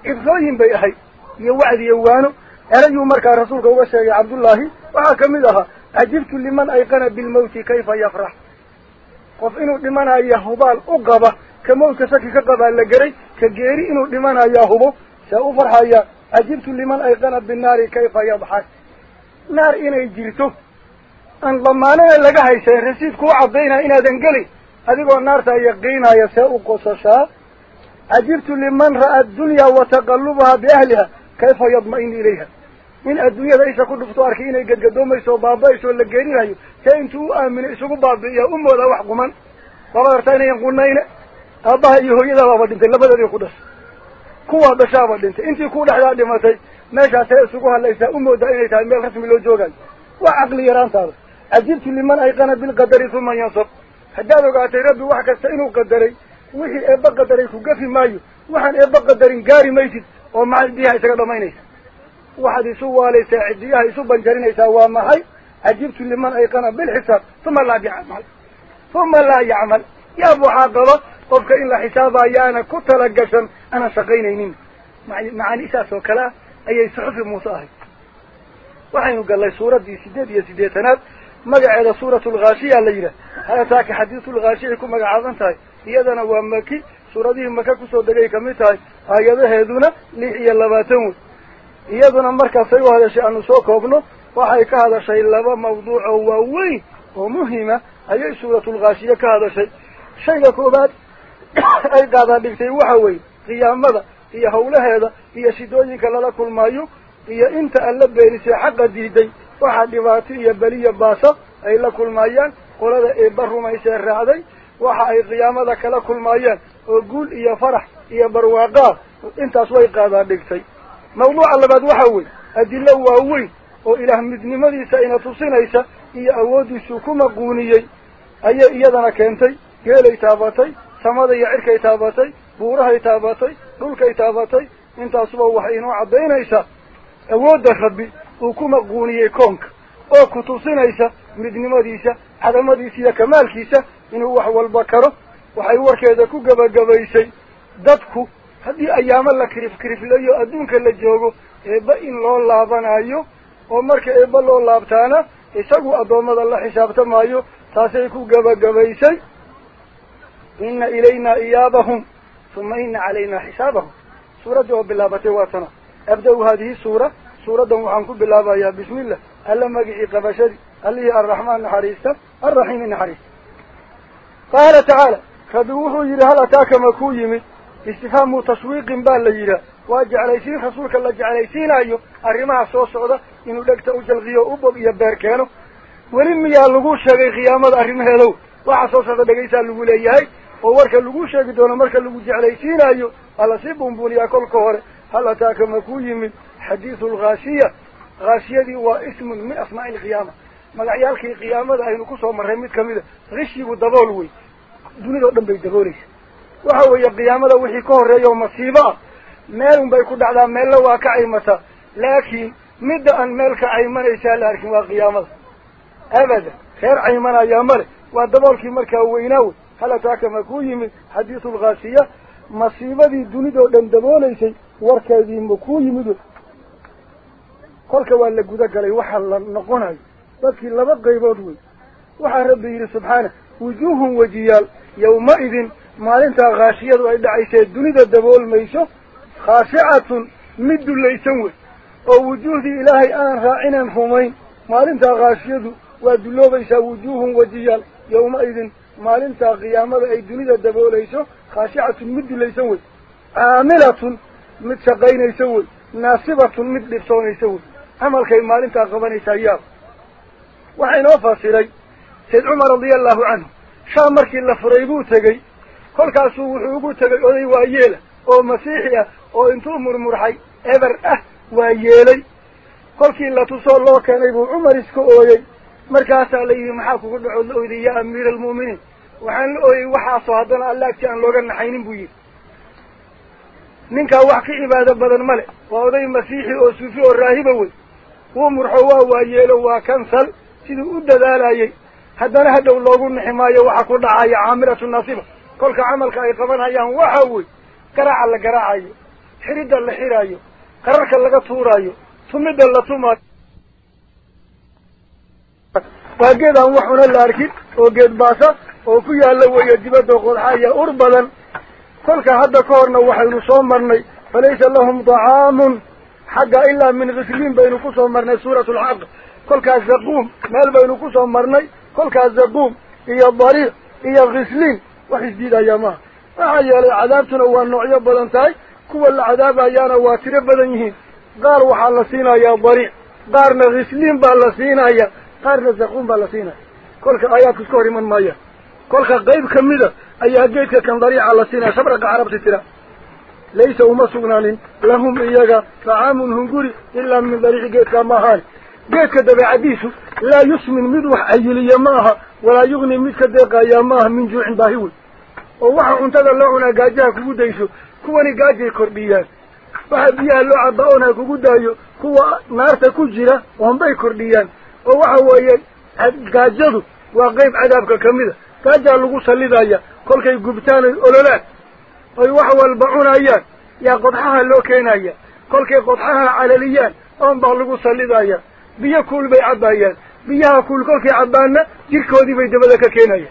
[SPEAKER 2] إبصاهم بيهاي يوعد يوانو أرجو مركز الرسول قوشا يا عبد الله وعكملها أجبت لمن أيقن بالموت كيف يفرح قف إنه لمن أيهبال أقبى كموت سكك قبى لقري كجيري إنه لمن أيهبو سأفرح يا أجبت لمن أيقن بالنار كيف يضحك نار إنه جلته أن ضمانا لقاها يسير رسيس كو عبدينا إنه دنقلي see u qosashaa cajibtu liman ra'a addunya wa taqallubaha biahliha kayfa yadma'inu ilayha in adduunyada isha ku dhufto arkay inay gadgadoomayso o baaba-ayso la geerinayo see intuu u aamino isugu baabi'iya u moodaa wax quman waaba artaa inayan qunayne aabbaha iyo hooyadaa baaba dhintay labadoodii ku dhashay kuwaa dhashaaba dhintay intii ku dhexdaa dhimatay meeshaasee isugu hadlaysaa u moodaa inay tahay meel rasmi loo joogayo waa caqli yaraantaada cajibtu liman ayqana bilqadari uma yansab هذا لقاعد يربي واحد كسائن وقدري وهي أبقى قدري كوقفي مايو واحد أبقى قدري جاري ميجد وما ديها يسقط ما ينيس واحد يسوى لي ساعد ديها يسوى بنجرين يسوى ما هاي عجبت اللي ما أيقنا بالحساب ثم لا يعمل ثم لا يعمل يا أبو عقبة طب كإن الحساب يا أنا كنت لقشن أنا سقينين مع مع نساء سوكلا أي سحف مصاهي وحين قال لي صورة دي سديد يا سديد تناد magaceeda suuratu lghaashiya la yidhah halataaka xadiisulghaashiyay ku magacaaban tahay iyadana waa maki suuradihii maka kusoo degay kamid tahay aayadaheeduna lix iyo labaatan wey iyaduna markaasay u hadashay aanu soo koobno waxay ka hadashay laba mawduuc oo waaweyn oo muhima ayay suuratulghaashiye ka hadashay shayga koobaad ay qaadaa dhigtay waxa weeye qiyaamada iyo hawlaheeda iyo shidooyinka lala kulmaayo iyo inta alla beenisay xaqa diiday waxaa dhibaato iyo beliya baasa ay la kulmaayaan qolada eebba rumaysee raacday waxa ay qiyaamada kala kulmaayaan oo guul iyo farax iyo barwaaqaa intaas way qaadaa dhigtay mawduuca labaad waxa weeye adilo waaweyn oo ilaah midnimadiisa ina tusinaysa iyo awooddiisuu ku maquuniyey ayay iyadana keentay geelay taabatay samada iyo cirkay taabatay buurahay taabatay dhulkay taabatay intaasuba waxay inoo caddaynaysaa awoodda rabbi uu ku maquuniyey koonka oo ku tusinaysa midnimadiisa cadamadiisa iyo kamaalkiisa inuu wax walba karo waxay warkeeda ku gebagabaysay dadku haddii ayaamo la kirif kiriflayo adduunka la joogo eebba in loo laabanayo oo marka eebba loo laabtaana isagu addoommada la xisaabtamaayo taasay ku gebagabaysay ina ilayna iyaabahum uma ina calayna xisaabahum suuraddii oo bilaabatay waa tana abda-u haadihi suura bismi illah alla magicii qabashadii allihii arraxmaan naxariista arraxiimi naxariista qaala tacaala rabbi wuxuu yidhi hal ataaka ma kuu yimid istifhaamu tashwiiqin baa la yidhaah waa jeclaysiin rasuulka la jeclaysiinayo arrimaha soo socda inuu dhegta u jalqiyo u bob iyo beer keeno weli miyaa lagu sheegay khiyaamada arrimaheedow waxa soo socda dhegaysaa lagu leeyahay oo warka lagu sheegi doono marka lagu jeclaysiinayo waa lasii buunbuuniyaa kolka hore hal ataaka ma kuu yimid حديث الغاشية. غاشية هو اسم من أسماء القيامة. ما العيالك قيامة ده هي نقصه مرهمت كمدة غشي ودبولوي دوني ده دم بيدغوريش وهو القيامة ده وحي كهر يوم مصيبة. مالهم بيكود على مال واقع مسا لكن مدة أن مالك عيمان يسال لكن وقيامة أبدا. خير عيمان يامر ودبول في مركة وينو هل تاك ما كوي من حديث الغاشية؟ مصيبة دي دوني ده دم دبولي شيء وركا دي مكوي مدو kolka waa la guda galay waxa la noqonayo dadkii laba qaybood wey waxaa rabbi yidhi subxaana wujuuhun wejiyaal yawma-idin maalintaa khaashiyadu ay dhacaysee dunida daboolmayso khaashicatun mid dullaysan wey oo wujuuhdii ilaahay aan raacinan rumayn maalintaa khaashiyadu waa dulloobaysaa wujuuhun wejiyaal yawma-idin maalintaa qiyaamada ay dunida daboolayso khaashicatun mid dullaysan wey caamilatun mid shaqaynaysa wey naasibatun mid dhibsoonaysa wey shaam markii la furay buu tegey kolkaasuu wuxuu ugu tegay oday waa yeela oo masiixi ah oo intuu murmurxay eber ah waa yeelay kolkii la tusoo loo keenay buu cumar iska ooyey markaasaa la yidhi maxaa kugu dhaco la oyday yaa amiira almu'miniin waxaan la ooyey waxaasoo haddana alla agti aan looga naxaynin buu yidhi ninkaa wax ka cibaado badan male waa oday masiixi oo suufi oo raahiba wey wuu murxo waa waayeelo waa kansal siduu u dadaalayey haddana hadhow loogu nixi maayo waxa ku dhacaya caamiratu nasiba kolka camalka ay qabanayaan waxa wey garaaca la garaacayo xiridda la xiraayo qararka laga tuuraayo tumidda la tumaayo. Waa geed aan wax una la arkin oo geed baasa oo ku yaalla weeye dibadda qodxaya ur badan. Kolka hadda ka horna waxaynu soo marnay falaysa lahum dacaamun حقا إلا من غسلين بين كسهم مرني سورة العق كل كازقوم مال بينو كسهم مرني كل كازقوم إيا الضريق إيا غسلين وحزديد أياما أعيا لعذابتنا هو النوعية بلانتاي كو العذاب أيانا واترب بلانيهين قار وحالسين يا الضريق قارنا غسلين بلسين يا. قارنا زقوم بلسين كل كأيا كسكوري من مايا. كل كقيب كميدة. أيها قيبك كان ضريع على سينا. شبرك عرب تلا dabeecadiisu laa yusmin mid wax cayiliya ma aha walaa yugni mid ka deeqayaa ma aha min juucin baahi wey oo waxa cuntada loo cunaa gaajaha kugu dayso kuwani gaajay kordhiyaan waxa biyaha loo caba oon ha kugu daayo kuwa naarta ku jira oonbay kordhiyaan oo waxa weeye gaajadu waa qeyb cadaabka kamida gaajaa lagu sallidaya kolkay gubtaan oy ololaan أي وحوى البعون أيان يا قطحها اللوكين أيان قل كي قطحها على ليان أم بغلقوا صليد أيان بيا كل بي عبا أيان بيا كل كل كي عبانا جيركو دي بي دبلك كين أيان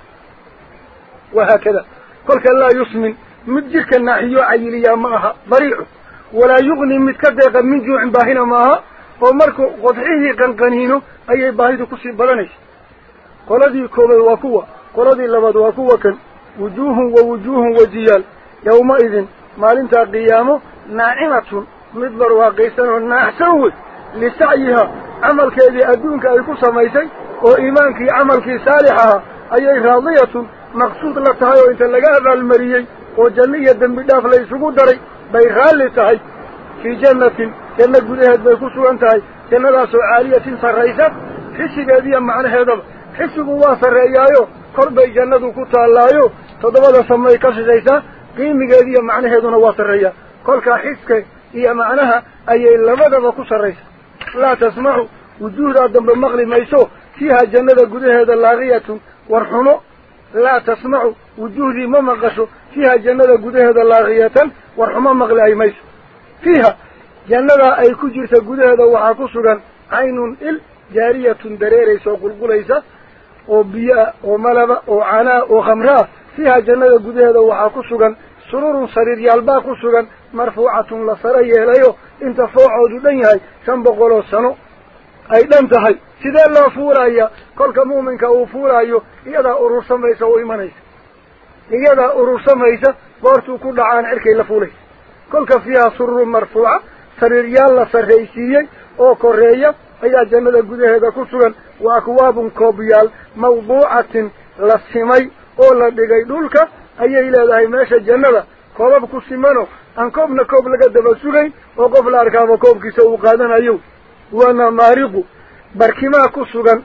[SPEAKER 2] وهكذا. قل كي لا يصمن مد جيرك الناحيو عيليا معها ضريعه ولا يغني متكدق من جوع باهنا معها ومركو قطحيه قنقنينه أي باهد قصي بلانيش قلدي كوبي وكوة. قلدي لبد وكوة كان وجوه ووجوه وجيال. Yawma-idin maalintaa qiyaamo naacimatun mid barwaaqaysan oo naaxsan wey lisacyiha camalkeedii adduunka ay ku samaysay oo iimaankii camalkii saalix ahaa ayay raadiyatun maqsuud la tahay oo inta laga abaalmariyey oo janno iyo dembi dhaaf la isugu daray bay raalli tahay fii jannatin janno gudaheed bay ku sugan tahay jannadaasoo caaliyatin sarraysa xisigeediiyo قيم جاذية معناها دون وصرية كل كحسك هي معناها أي إلا ماذا ما كسرية لا تسمعوا وجود أدم بالمغلي ما يسوه فيها جنة جذها اللاغية ورحمه لا تسمعوا وجودي ما مغشوا فيها جنة جذها اللاغية ورحمه مغلي ما يسوه فيها جنة أي كجرس جذها وعكسرا عين إل جارية دريرة سوقل قليسة أو بياء أو ملبة أو عناء أو خمراء فيها جنة جذها وعكسرا sururun sariiryaalbaa ku sugan marfuucatun la saro yeelayo inta foocoodu dhan yahay shan boqoloo sano ay dhan tahay. Sidee loo fuulaya kolka muuminka uu fuulaayo iyadaa urursamaysa oo imanaysa. Iyadaa urursamaysa goortuu ku dhacaan cirkay la fuulaysa. Kolka fiiha sururun marfuuca sariiryaal la sarraysiiyey oo koreeya ayaa jannada gudaheeda ku sugan. Wa akwaabun koobyaal mawduucatin la simay oo la dhigay dhulka ayay leedahay meesha jannada koobab ku simano aan koobna koob laga daba sugayn oo qof la arkaaba koobkiisa uu qaadanayo waa namaariqu barkimaa ku sugan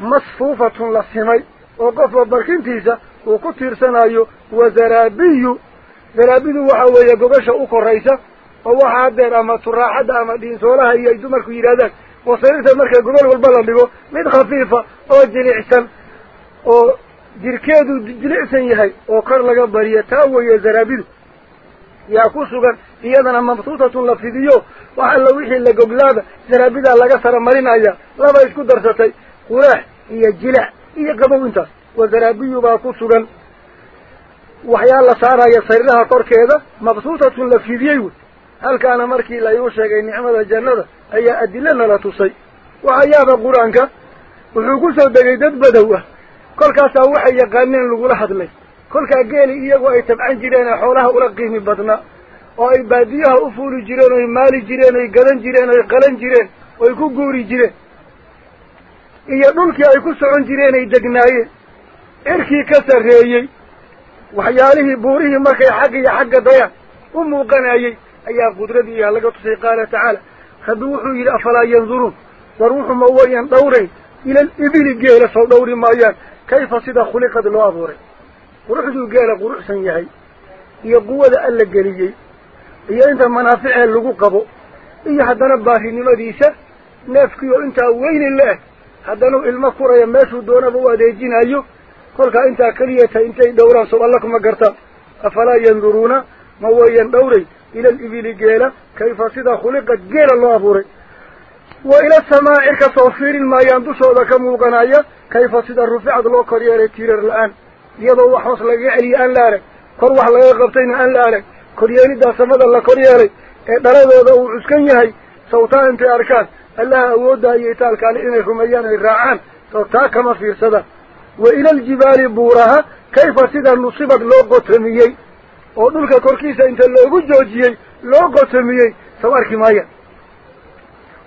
[SPEAKER 2] masfuufatun la simay oo qofba barkintiisa uu ku tiirsanayo wa zaraabiyu zaraabidu waxa weeye gogasha u koraysa oo waxa haddeer ama turaaxadda ama dhiinsoolaha iyo ay dumarku yidhahdaan oo sariirta marka gogol walba la dhigo mid khafiifa oo jilicsan oo jirkeedu jilicsan yahay oo kor laga bariyo taa weeye zaraabidu yaa ku sugan iyadana mabsuutatun la fidiyo wax alla wixii la goglaaba zaraabidaa laga sara marinaya laba isku darsatay quraax iyo jilac iyo qabow intaas wa zaraabiyu baa ku sugan waxyaa la saaraya sariiraha korkeeda mabsuutatun la fidiyey wey halkaana markii layuu sheegay nicmada jannada ayaa adilana la tusay waxaa yaaba qur-aanka wuxuu ku soo degay dad badow ah kolkaa geeli iyagu ay tabcan jireen ee xoolaha ula qiimi badnaa oo ay baadiyaha u fuuli jireen oy maali jireen oy gadan jireen oy qalan jireen oy ku guuri jireen iyo dhulkii ay ku socon jireen ay degnaayeen cirkii ka sarreeyey waxyaalihii buurihii markay xagga iyo xagga dayaan u muuqanayey ayaa qudradii ilah laga tusay qaala tacaala rabbi wuxuu yidhi afalaa yanduruun war wuxuma wayan dhawrayn ila alibili geela soo dhawri maayaan loo abuuray quruxduu geela quruxsan yahay iyo quwada alla geliyey iyo inta manaaficee lagu qabo iyo haddana baarinimadiisa neefkii oo intaa weyni le-eh haddanuu ilmo kuraya meeshuu doonaba u adeejinayo kolkaa intaa keliyata intay dhowraan sow alla kuma gartaan afalaa yanduruuna ma wayan dhawray ila alibili geela kayfa sida khuliqad geela loo abuuray cirka soo fiirin maayaan dushooda ka muuqanaya kayfa sida ruficad loo kor yeelay tiirar la-aan iyadoo wax hoos lagaga celiye aan la arag kor wax laga qabtayna aan la arag koryeeliddaa samada la kor yeelay ee dhaladooda uu cuskan yahay sawtaa intay arkaan allaha awooddaa iyo itaalkaale inay rumeeyaan ay raacaan sawtaa kama fiirsadaan wa ila aljibaali buuraha kayfa sida nusibad loo qotamiyey oo dhulka korkiisa inta loogu joojiyey loo qotamiyey saw arki maayaan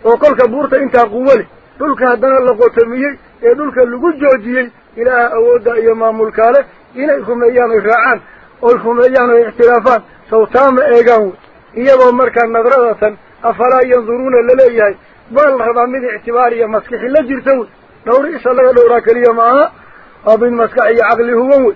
[SPEAKER 2] oo kolka buurta intaa quwo leh dhulka haddana la qotamiyey ee dhulka lagu joojiyey ilaaha awoodda iyo maamulkaale inay rumeeyaan oy raacaan oy rumeeyaan oy ixtiraafaan sawtaama eegaan wey iyagoo markaa nadradatan afalaa yanduruuna laleeyahay baa la rabaa mid ictibaar iyo maskixi la jirta wey dhawri isha laga dhowraa keliya maaha waa mid maskax iyo caqli huwan wey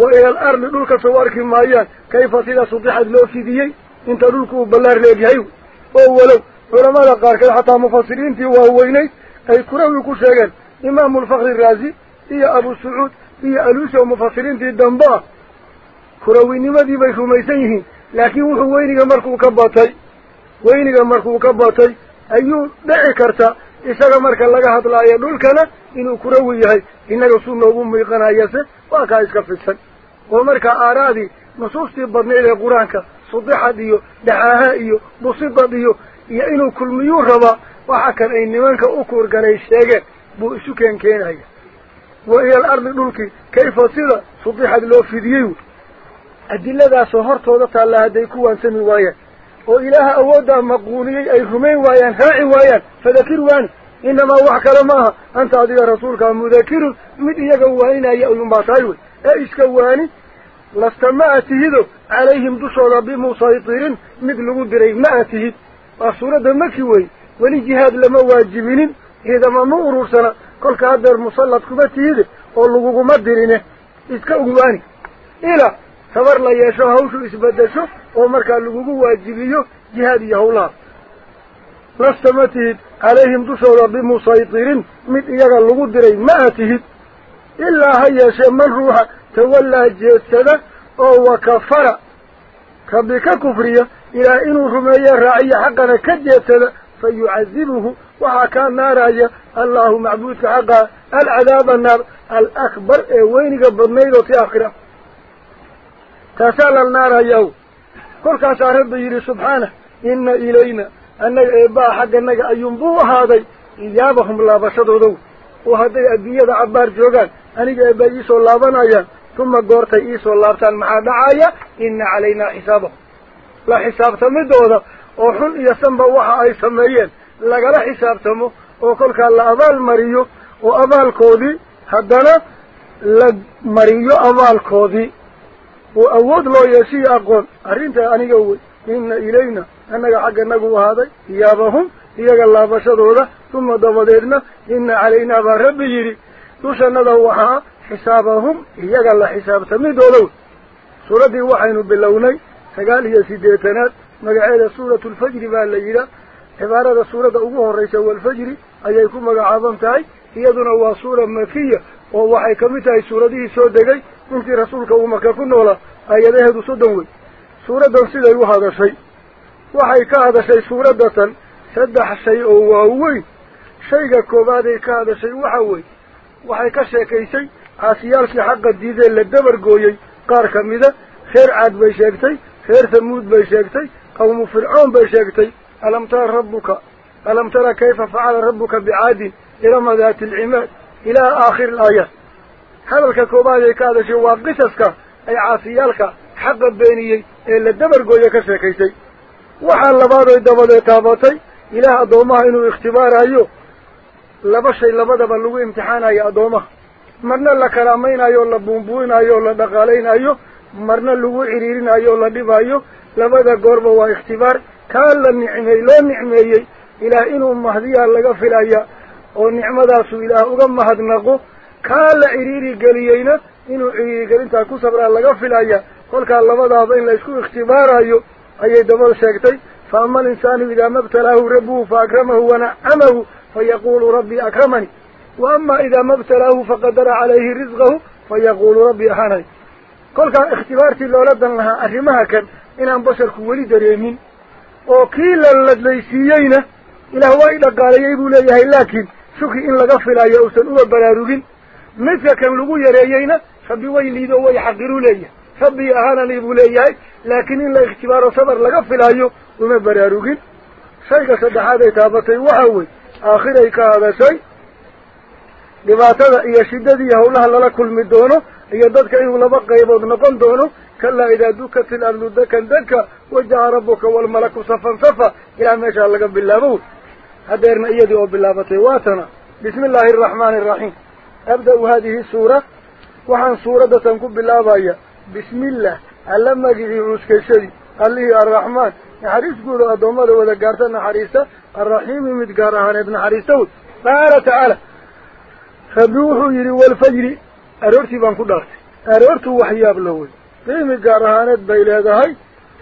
[SPEAKER 2] wa ila al ardi dhulka sow arki maayaan kayfa sida sudixad loo fidiyey inta dhulku uu ballaar leegyahay oo walow culamada qaarkeed xataa mufasiriintii waaweyneyd ay kurawi ku sheegeen imaamu lfakri raazi iyo abu sacuud iyo alusi oo mufasiriintii dambe ah kurawinimadii bay rumaysan yihiin laakiin wuxuu weyniga markuu ka batay weyniga markuu ka batay ayuu dhici karta isaga marka laga hadlaayo dhulkana inuu kurawi yahay innaga suu noogu miiqanayase waa kaa iska fidsan oo markaa aaraadii nusuustii badnayd ee qur-aanka sudixad iyo dhaxaaha iyo busidad iyo يا إنه كل ميور ربا وحكر أي نمك أكور جريش تاج بوسكان كين هي وهي الأرض نلك كيف صلا صبي حد لو في ديو أدلة ذا صهر تودت على هذا كون سن وإله أودا مقولي أي رمي وياه هاي وياه فذكر وان إنما وحكر ماها أنت عدي رسولك مذكر مد يجوانا يأيون بطايو إيش كواني لست ما أتهدو عليهم دشوا ربي مسيطرين مثل ما أتهدو waajibinin ciidama ma urursana kolka haddeer musallad kuma tihide oo laguguma dirine iska ugwaani ilaa tabar la yeesho hawshu isbedesho oo markaa lagugu waajibiyo jihaad iyo hawlaha lasta ma tihid calayhim dushooda bimusaytirin mid iyaga lagu diray ma a tihid ilaa ha yeeshee man ruuxa tawallaa jeedsada oo wakafara rabbi ka kufriya ilaa inuu rumeeye raaciyo xaqana ka jeedsada fa yucadibuhu waxaa kaa naaraya allahu macbuudka xaqaa alcadaaba naar alakbar ee weyniga badnayd oo ti aakhira. Taasaa la naarayaw kolkaasaa rabbi yidhi subxaanah inna ilayna annaga eebbaa xagganaga ayuunbuu ahaaday iyaabahum laabashadoodow. Oo hadday adduunyada cabbaar joogaan aniga eebbaa iisoo laabanayaan tuma goortay iisoo laabtaan maxaa dhacaya inna calaynaa xisaabahum la xisaabtamidooda oo xun iyo sanba waxa ay sameeyeen lagala xisaabtamo oo kolkaa la abaal mariyo oo abaalkoodii haddana la mariyo abaalkoodii oo awood loo yeeshiyo aqoon arrintaa aniga wey inna ilayna annaga xagganagu ahaaday iyaabahum iyaga laabashadooda tuma dabadeedna inna calaynaa baa rabbi yidhi dushannada waxaynu bilownay sagaal iyo siddeetanaad magaceeda suuratu alfajri baa la yidhaa cibaarada suuradda ugu horraysa waalfajri ayay ku magacaaban tahay iyaduna waa suura makiya oo waxay ka mid tahay suuradihii soo degay intii rasuulka uu maka ku noolaa aayadaheedu soddon wey suuraddan siday u hadashay waxay ka hadashay suuraddatan saddex shay oo waaweyn shayga koowaad ay ka hadashay waxa weeye waxay ka عسيالك حق الديدة اللي الدبر قوي قار كميدة خير عاد بيشاكتي خير ثمود بيشاكتي قوم فرعون بيشاكتي ألم ترى ربك ألم ترى كيف فعل ربك بعاد إلى مذات العماد إلى آخر الآية هذا الكوبادي كاد شواء قصصك أي عسيالك حق بيني اللي الدبر قوي كشاكيتي وحال لبادة الدبر تابتي إله أدومه إنه اختبار أيوه لبشي لبدا بلوه امتحان أي أدومه o la buunbuunayo o la dhaqaalaynayo marna lagu ciriirinayo o la dhibayo labada goorba waa ikhtibaar kaa la nicmeey loo nicmeeyey ilaah inuu mahdiyaa laga filaya oo nicmadaasu ilaah uga mahadnaqo kaa la ciriiri geliyeyna inuu ciriirigelintaa ku sabraa laga filaya kolkaa labadaaba in la isku ikhtibaarayo ayay dabada sheegtay fa ama alinsaanu idaa mabtalaahu rabbuhu fa akramahu wanacamahu fayaqulu rabbii akramani ama idaa mabtalaahu faqadara calayhi risqahu fayaqulu rabbii ahanani kolkaa ikhtibaartii loola dan lahaa arrimaha kan inaan basharku weli dareemin oo kii la ladlaysiiyeyna ilaah waa i dhaqaaleeyey buu leeyahay laakiin shukri in laga filayo uusan uga baraarugin midka kan lagu yareeyeyna rabbi way liido way xaqiruu leeyahay rabbii ahaanani buu leeyahay laakiin in la ikhtibaaro sabar laga filaayo uma baraarugin shayga saddexaad ay taabatay waxa wey aakhiray ka hadashay dhibaatada iyo shiddadii hawlaha lala kulmi doono iyo dadka inuu laba qaybood noqon doono kalaa idaa dukat ilardu dakan daka wajaca rabbuka waalmalaku safan safa ilaa meeshaa laga bilaabo hadeerna iyadii oo bilaabatay waatana bismi illaahi araxmaani araxiim abda-u haadihi suura waxaan suuraddatan ku bilaabaya bismillaah alla magicii cuskashadii allihii arraxmaan naxariis guudo addoommada wada gaarta naxariista arraxiimi mid gaar ahaaneed naxariista wey qaala tacaala فبوح يري والفجر أرورتي بانك دارت أرورتو وحياب لهوي قيم قارهانت بيل هذا هاي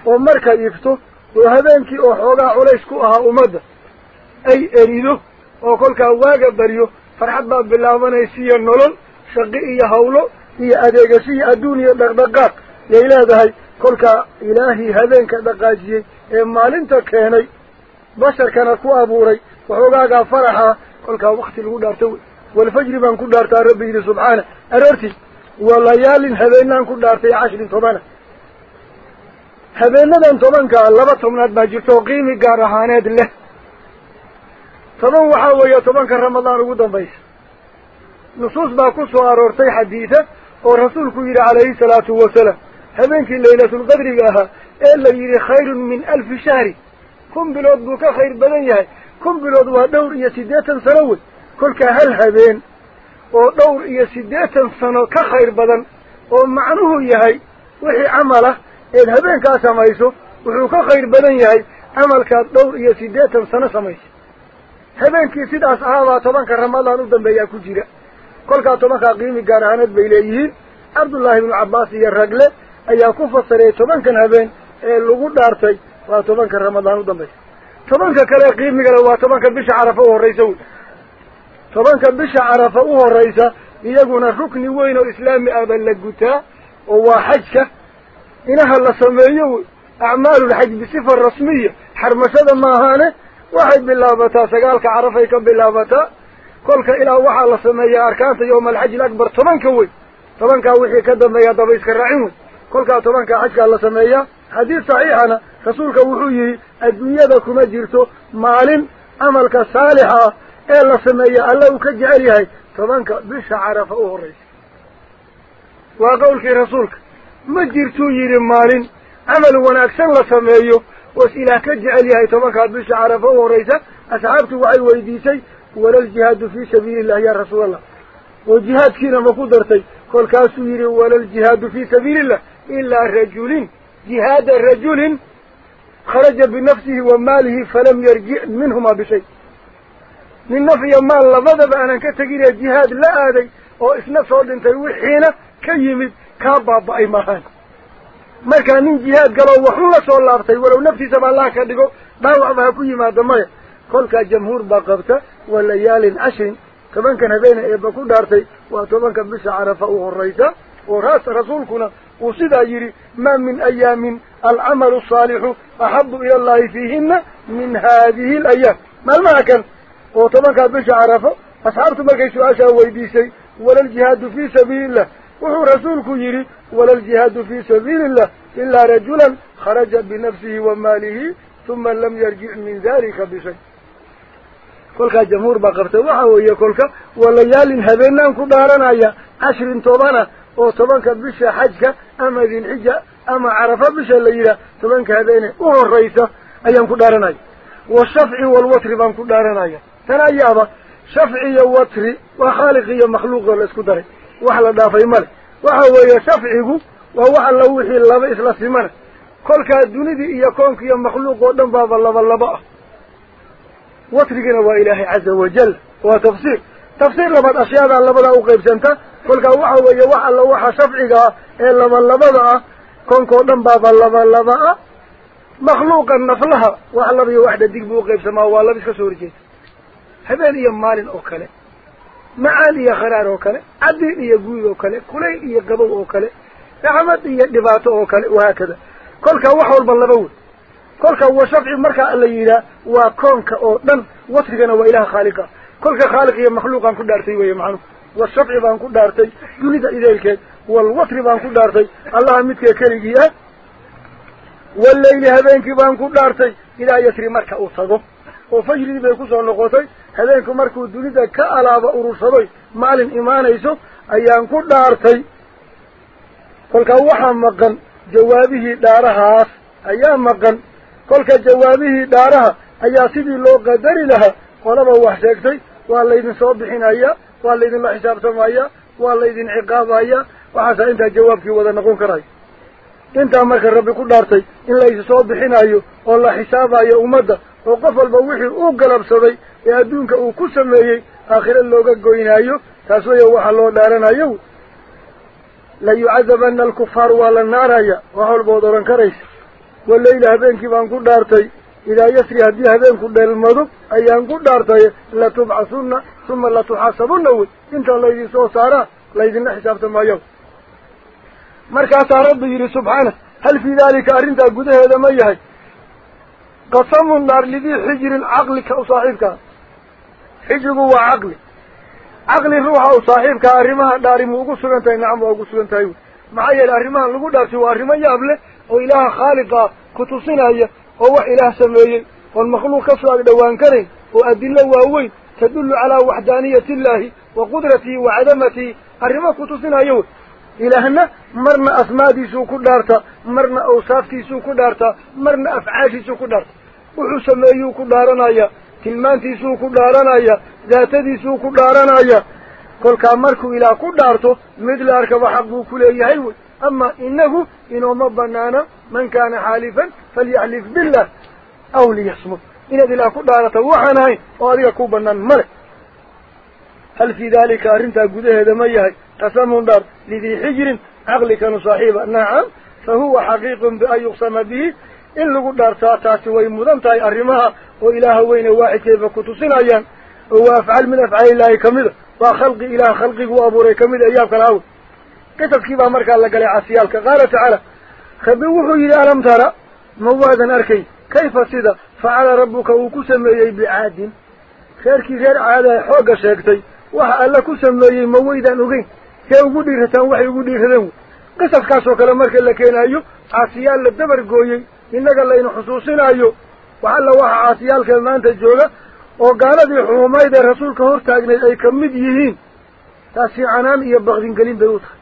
[SPEAKER 2] ومركا يفتو وهذا انكي أحوغا عليسكو أها أمد أي أريدو وقلك أواقا بريو فرحب باب بالله من يسي النلل شقي هولو هي أديك سي الدنيا دقدقات ليلة هاي قلك إلهي هذا انك إما لنتا كيني بشر كان أكو أبوري وحوغا قا فرحا قلك وقت الودار توي dhaartay cashrin tobana habeenadan tobankaa laba tobnaad baa jirta oo qiimi gaar ahaaneed leh toban waxaa weeye tobanka ramadaan ugu dambaysa nusuus baa ku soo aroortay xadiida oo rasuulku yidhi calayhi salaatu wasalaam habeenkii laylatulqadriga ahaa ee la yidhi khayrun min alfi shahri kun bilood buu ka khayr badan yahay kun bilood waa dhowr iyo siddeetan sano wey wixii camal ah eed habeenkaa samayso wuxuu ka khayr badan yahay camalkaad dhowr iyo siddeetan sano samaysa habeenkii sidaas ahaabaa tobanka ramadaan u dambeeyaa ku jira kolkaa tobankaa qiimi gaar ahaaneed bay leeyihiin cabdullaahi ibnu cabbaas iyo ragle ayaa ku fasirayay tobankan habeen ee lagu dhaartay waa tobanka ramadaan u dambaysa tobanka kale qiimigale waa tobanka bisha carafa u horraysa wey طبعاك بشا عرفة هو الرئيسة إيقونا ركني وينو إسلامي أبل لقوتا هو حجك. إنها الله سميه أعمال الحج بصفة رسمية. حرمش ما ماهانة واحد بالله باللابتا سقالك عرفيك باللابتا قولك إلا واحد الله سميه أركانت يوم الحج الأكبر طبعاك وي. طبعاك وحي كدما يا دبيسك الرعيمون قولك طبعاك حجك الله سميه حديث صحيحنا رسولك وحيه أدنيا دكما جرتو مالم عملك صالحا إلا سمية الله كجاريها طبعاً بيش عرف أوريس وقولك رسولك. ما جرتو يرمالين عمل ونأكسن لسمية وسيلة كجاريها طبعاً بيش عرف أوريس أسعبت وعي ويديسي. ولا الجهاد في سبيل الله يا رسول الله. وجهاد كنا مقدرتي كل كاسو يري ولا الجهاد في سبيل الله. إلا رجل جهاد الرجل خرج بنفسه وماله فلم يرجع منهما بشيء. من نفي ما الله بدب أنا كتجري الجهاد لا أدري. أو إثنى صعد أنت الوحينة كيمد كباب أي مهان ما كان من جهاد قالوا وحلا صلى الله عليه ولو نفسي سبع الله كدقوا. باوع بها كي ما دمي كل كجمهور باقبت والليال عشن كمان كان بين إبقو دارتي وطبان كان بس عرفة الرئيسة وراس رسولكنا وصدا يري ما من أيام العمل الصالح أحب إلى الله فيهن من هذه الأيام. ما المعكن؟ وطبعك بش عرفة. أصحابت ما كيشو عشاء ويديسي. ولا الجهاد في سبيل الله. وهو رسول يري ولا الجهاد في سبيل الله. إلا رجلا خرج بنفسه وماله ثم لم يرجع من ذلك بشيء. كلك جمهور بقفت وحاوية كلك. والليال هبين نانكو دارنا عشر طبانا أو طبانك بش حجك. أما ذي الحجة أما عرفة بش الليلة. طبانك هبينه. أو الرئيسة ايانكو دارنا والشفع والوتر بانكو دارنا shafcigu waa wax alla wixii laba isla simana kolkaa dunidii iyo koonka iyo makhluuq oo dhan baaba laba laba ah watrigina waa ilaahay caza wajal waa tafsiir tafsiir labaad ashyaadaa labadaa u qaybsanta kolkaa waxa weeye wax alla waxa shafciga ah ee laba labada ah koonkao dhan baaba laba laba ah makhluuqa naflaha wax laba iyo wax dhadig buu uqaybsamaa waa laba iska soo horjeeda هبان إيا مال أوكالي معال إيا خرار أوكالي عدين إيا قوي أوكالي كلين إيا قبو أوكالي لحمد إيا دباط أوكالي وهكذا. كلك وحو البلبون كلك هو شفع المركة اللي إلا وكونك أوضن وطرقنا وإله خالقا. كلك خالق إيا مخلوقا كل دارتي ويمعنو والشفع بان كل دارتي يلد إليك والوطر بان كل دارتي. الله أمدك يكالي والليل هبانك بان كل دارتي. إلا يسري مركة أوصده وفجري بيكوز عن نقوتي. Habeenku markuu dunida ka alaaba urursadoy maalin imaanayso ayaan ku dhaartay kolkaa waxaa maqan jawaabihii dhaarahaas ayaa maqan kolka jawaabihii dhaaraha ayaa sidii loo qadari lahaa qolaba wax sheegtay waa laydin soo bixinaya waa laydinla xisaabtamaya waa laydin ciqaabaya waxaasaa intaa jawaabkii wada noqon karayo intaa marka rabbi ku dhaartay in laysi soo bixinayo oo la xisaabayo ummadda oo qof walba wixii uu galabsaday ee adduunka uu ku sameeyey aakhire looga goynaayo taas weya waxaa loo dhaaranayo la yucadabana alkufaar waa la naaraya wax walbood odhan karaysa waleyla habeenkii baan ku dhaartay idaa yasri haddii habeenku dheelmado ayaan ku dhaartay latubcasunna uma latuxaasabunna wey inta laydin soo saaraa laydinla xisaabtamaayo markaasaa rabbi yidhi subxaana hal fii daalika arrintaa gudaheeda ma yahay qasamun naar lidii xijrin caqli ka u saaxiibkaa xijigu waa caqli caqli ruuxa u saaxiibkaa arrimaha dhaari mu ugu sugan tahay nacam waa ugu sugan tahay wy maxaa yeelay arrimahan lagu dhaartay waa arrimo yaab leh oo ilaaha khaaliqa ku tusinaya oo wax ilaah sameeyey oon makhluuq ka soo ag dhowaan karayn oo adilo waaweyn tadullu calaa waxdaaniyati illaahi wa qudratihi wa cadamatihi arrimo ku tusinayo ku dhaaranaya kolkaa markuu ilaah ku dhaarto mid la arkaba xaq buu ku leeyahay wey ama inagu inooma banaana man kaana xaalifan falyaxlif billah aw liyasmut inaad ilaah ku dhaarato waxaan ahayn oo adiga ku banaan male hal fii daalika arrintaa gudaheeda ma yahay qasamun dhaar lidii xijrin caqli kanu saaxiiba nacam fa huwa xaqiiqun bian yuqsama bihi ku tusinayaan oo waa afcaal min afcaaliillaahi kamida waa khalqi ilaah khalqigu abuuray kamida iyaabka lahaw qisaskii baa markaa la galay casiyaalka qaala tacaala rabbi wuxuu yidhi alam tara ma waadan arkay kayfa sida facala rabbuka uu ku sameeyey bicaadin reerkii reer caadaha xoogga sheegtay waxa alla ku sameeyey ma waydaan ogeyn see ugu dhiirataan waxay ugu dhiiradeen wey qisaskaasoo kale marka la keenaayo caasiyaal la dabar gooyey oo gaaladii xuumayd ee rasuulka hortaagnayd ay ka mid yihiin taasi canaan iyo bakdingelin bay u tahay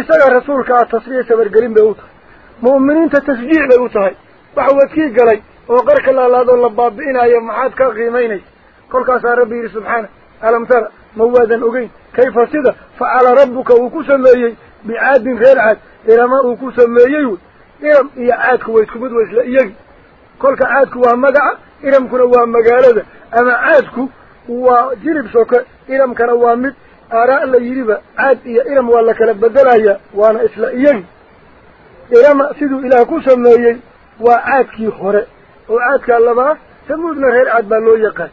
[SPEAKER 2] isaga rasuulka ah tasriix sabargelin bay u tahay mu'miniinta tasjiic bay u tahay wax wadkii galay oo qarka laalaadoo la baabi'inayo maxaad ka qiimaynaysa kolkaasaa rabbi yidhi subxaana alam tara ma waadan ogeyn kayfa sida facala rabbuka uu ku sameeyey bicaadin reer caad irama uu ku sameeyey wey iyagi kolka caadku waa magaca iramkuna waa magaalada ama caadku waa jirib soke iramkana waa mid aaraa la yidhiba caad iyo iram waa la kala bedelaya waana isla iyagi irama siduu ilaah ku sameeyey waa caadkii hore oo caadkaa labaa samuudna reer caad baa loo yaqaan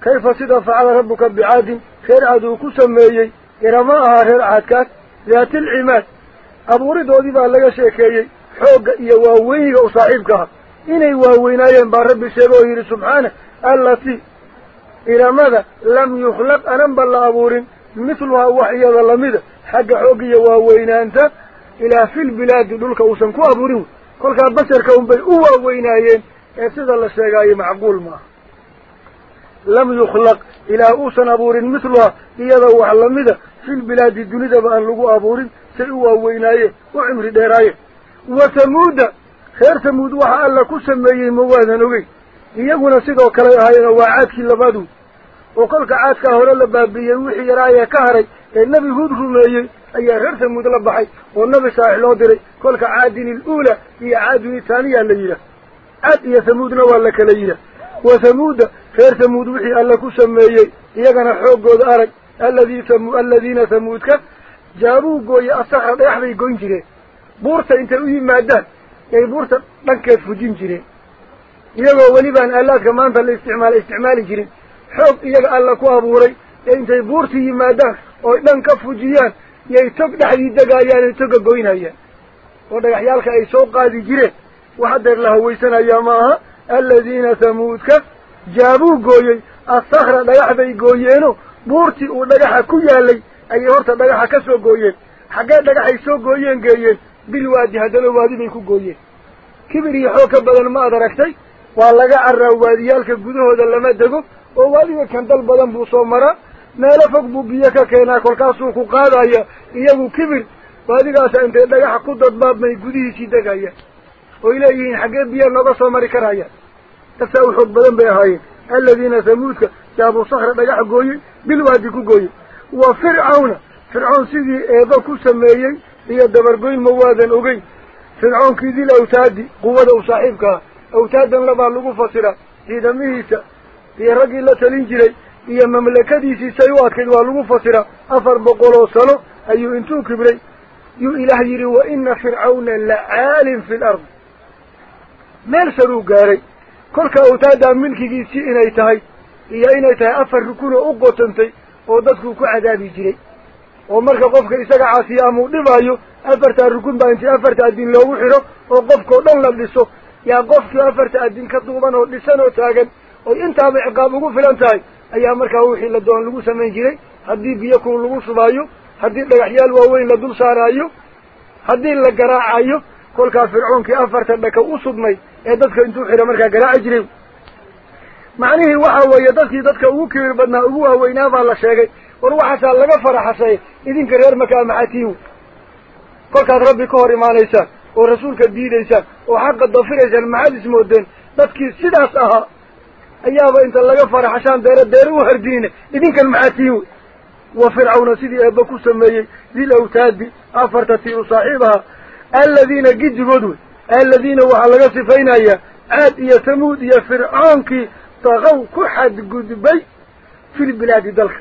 [SPEAKER 2] kayfa sida facala rabbuka bicaadin reer caad uu ku sameeyey irama ahaa reer caadkaas daati alcimaad abuuridoodii baa laga sheekeeyey aha inay waaweynaayeen baa rabbi sheega oo yidhi subxaana allatii iramada lam yukhlaq ananba la abuurin mithluhaa wax iyada lamida xagga xoog iyo waaweynaanta ilaa filbilaadi dhulka uusan ku abuurin wey kolkaa basharka unbay u waaweynaayeen ee sida la sheegaayo macquul maaha lam yukhlaq ilaah uusan abuurin mithluhaa iyada wax lamida filbilaadi dunidaba aan lagu abuurin say u waaweynaayeen u cimri dheeraayeen wa thamuuda reer thamuud waxa alla ku sameeyey ma waadan ogeyn iyaguna sidoo kale ahaayeenoo waa caadkii labaad wey oo kolka caadkaa hore la baabi'iyey wixii yaraayee ka haray ee nebi huud rumeeyey ayaa reer thamuud la baxay oo nebi saalix loo diray kolka caadin iluula iyo caadin itaaniya la yidhaah caad iyo thamuudna waa la kala yidhaah wa thamuuda reer fujin jireen iyagoo welibaan aalaadka maanta la isticmaala isticmaali jirin xoog iyaga alla ku abuuray ee intay buurtii yimaadaan ooy dhan ka fujiyaan yay tog dhexdii degaayaan ay toga goynayaan oo dhagaxyaalka ay soo qaadi jireen wax hadeer la hawaysanayaa ma aha aladiina thamuudka jaabuu gooyey asakra dhagax bay gooyeeno buurtii uu dhagaxa ku yaalay ayay horta dhagaxa ka soo gooyeen xaggee dhagaxay soo gooyeen geeyeen xoog ka badan ma ad aragtay waa laga carraa waadiyaalka gudahooda lama dego oo waadiga kan dal badan buu soo maraa meelo fog buu biyo ka keenaa kolkaasuu ku qaadaya iyagu kibir waadigaasa intay dhagaxa ku dadbaabmay gudihiisii degayaan oy leeyihiin xaggee biyo nooga soo mari karayaan tasaa u xoog badan bay ahaayeen aladiina thamuudka jaabuu sakra dhagaxa gooyey bilwaadi ku gooyey wa fircawna fircoon sidii eeba ku sameeyey awtaadi quwada u saaxiibka ah awtaadan labaa lagu fasiraa ciidamihiisa iyo raggii la talin jiray iyo mamlakadiisii say u adkayd waa lagu fasiraa afar boqol oo sano ayuu intuu kibray yuu ilaah yidhi wa ina fircawna lacaalin fi lardi meel saruu gaaray kolka awtaadaa milkigiisii inay tahay iyo inay tahay afar rukun oo u qotantay oo dadkuu ku cadaabi jiray oo marka qofka isaga caasiya amuu dhibaayo afartaa rukun baa intii afarta addin loogu xidho oo qofkao dhan la dhiso. Yaa qofkii afarta addin ka duuban oo dhisan oo taagan oy intaaba ciqaab ugu filan tahay ayaa markaa wixii la doon lagu samayn jiray. Haddii biyo kul lagu shubaayo haddii dhagaxyaal waaweyn la dul saaraayo haddii la garaacayo kolkaa fircoonkii afarta dhaka u sudmay ee dadka intuu xidho markaa garaaci jiray. Macnihii waxa weeye dadkii dadka ugu kibir badnaa ugu waaweynaa baa la sheegay وروح وروحك الله فرح سي إذن كرير مكان قل قلت ربي كهري ما ليس ورسولك الدين ليس وحق الضفير ليس المعادس مودين بذكي السداس أها أيابا إنت الله فرح عشان دير ديرو هردين إذن كان كالمعاتيه وفرعون سيدي أبكو سميه ذي الأوتاد أفرت سير صاحبها الذين قد قدوا الذين وحلق سفين أيا عاد يا ثمود يا فرعونك طغوا كحد قدبي في البلاد دلخ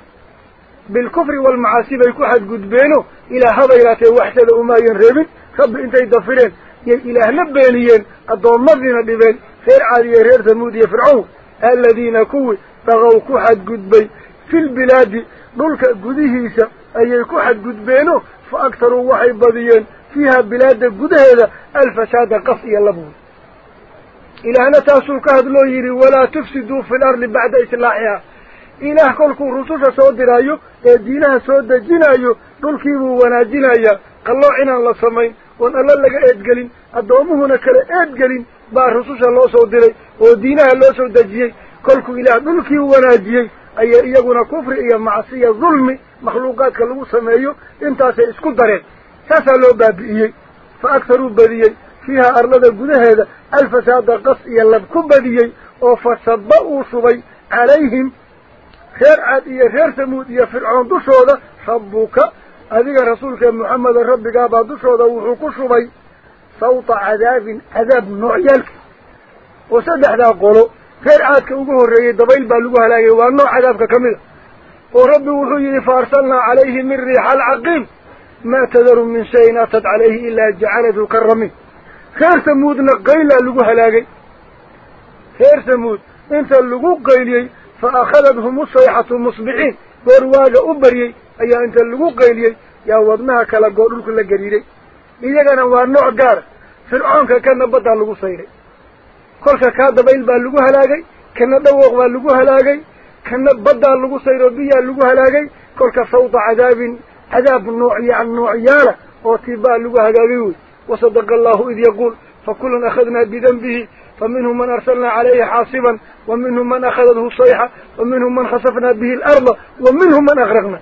[SPEAKER 2] بالكفر والمعاصي بيكوحد قد بينه. إلى هذا إلى تيوحد وما ينربي رب إنت يدفرين. إله لبينيين. الضوام مذينة ببين فير عالية رير ثمود يفرعون الذين كوي. بغوا كوحد قد بي. في البلاد نلك قدهيسا أي يكوحد قد بينه. فأكثر واحد بذيين. فيها بلاد قد هذا. الفساد قصي اللبون إلهنا تاسوك هذا لو يري. ولا تفسدوا في الأرض بعد إسلاحها ilaah kolkuu rususha soo diraayo ee diinaha soo dejinayo dhulkiibuu wanaajinayaa qallooc inaan la samayn oon alla laga eedgelin addoomuhuna kala eedgelin baa rususha loo soo diray oo diinaha loo soo dejiyey kolkuu ilaah dhulkii wanaajiyey ayay iyaguna kufri iyo macsiya dulmi makhluuqaadka lagu sameeyo intaasay isku dareen saasaa loo baabi'iyey fa agtaruu badiyey fiiha arlada gudaheeda alfasaada qas iyo lab ku badiyey oo fasaba uu shubay calayhim خير عاد خير ثمود يا فرعون دوشو ذا حبوك أذيك رسولك محمد الرب قابا دوشو ذا وحكوشو بي صوت عذاب عذاب نعيالك. وصدح ذا قولو خير عاد كأوقوه الرئيس دبايل بالوقوها لأيه وانو عذابك كميلا ورب وحيي فارسلنا عليه من ريح العقيم. ما تذر من شيء ناتت عليه إلا جعلته كرمي خير ثمود نقيل لأوقوها لأيه خير ثمود انت اللقوق قيليه fa akhadathum usayxatu musbixiin goor waaga u baryey ayaa inta lagu qayliyey yaa wadnaha kala goo dhulku la gariiray iyagana waa nooc gaara fircoonka kana baddaa lagu sayray kolka kaa dabayl baa lagu halaagay kana dhawooq baa lagu halaagay kana baddaa lagu sayro biyaa lagu halaagay kolka sawda cadaabin cadaab noocya noocyaala oo tiibaa lagu فمنهم من أرسلنا عليه حاصبا ومنهم من أخذته صيحة ومنهم من خسفنا به الأرض ومنهم من أغرقنا.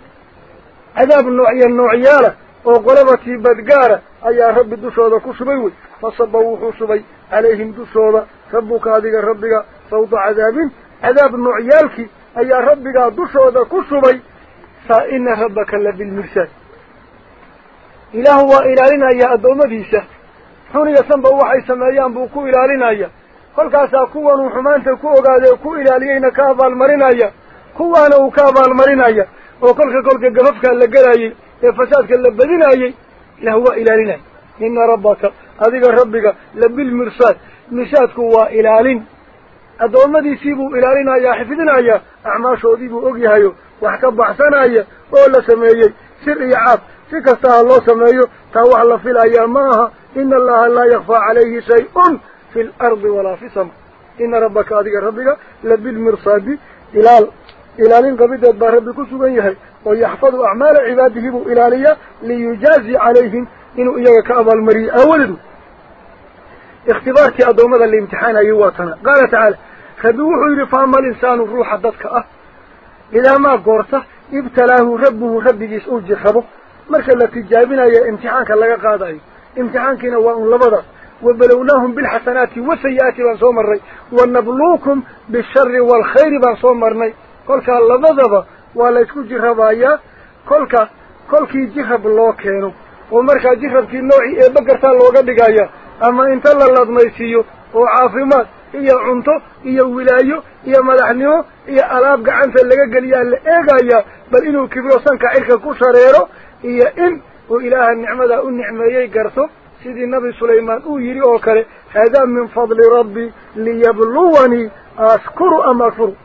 [SPEAKER 2] عذاب النوعية النوعية وقلبتي بدقارة. أي يا ربي دوشوضة كسبيوي. فصبوا حسبي عليهم دوشوضة ربك هذه ربك صوت عذاب. عذاب النوعية أي يا ربك دوشوضة كسبي. فإن ربك لبي المرسال إله وإلالنا يا أدوم بيسه حوني يسنبوا وحي سمايان بوكو إلالنا إياه abaalmarinaya kuwaana uu ka abaalmarinaya oo kolka kolka gafafkaa la gelayey ee fasaadka la badinayey ilahu waa ilaalinaya ina rabbaka adiga rabbiga la bilmirsaad mirsaadku waa ilaalin addoommadiisii buu ilaalinayaa xifdinayaa acmaashoodii buu ogyahayo wax ka baxsanaya oo la sameeyey sir iyo caab si kasta ha loo sameeyo taa wax la filayaa ma aha ina allaha laa yakfaa calayhi shay-un في الأرض ولا في سماء إن ربك أذيك ربك لبيد مرصاد إلال إلالين قبيد أدبار ربك سبيه ويحفظ أعمال عباده إلالية ليجازي عليهم. إنه إياك كأبا المريء أولد. اختبارك أدوم هذا الامتحان أيواتنا. قال تعالى خدوه رفاما الإنسان الروح الضدك إذا ما قرته ابتلاه ربه رب جسؤ جخبه مركا التي جايبنا يا امتحانك اللقاء قاضي. امتحانك نواء لبضا marnay wanabluukum bishari waalkhayri baan soo marnay kolkaa labadaba waa la ysku jirrabayaa kolka kolkii jirrab loo keeno oo markaa jirrabkii noocii eebba gartaa looga dhigaya ama inta la ladmaysiiyo oo caafimaad iyo cunto iyo wilaayo iyo madaxnimo iyo alaab gacanta laga geliyaa la eegayaa bal inuu kibro sanka cirka ku shareero iyo in uu ilaaha nicmadaa u nicmeeyey garto nabi sulaymaan uu yidhi oo kale haadaa min fadli rabbi liyabluwanii askuru am akfuru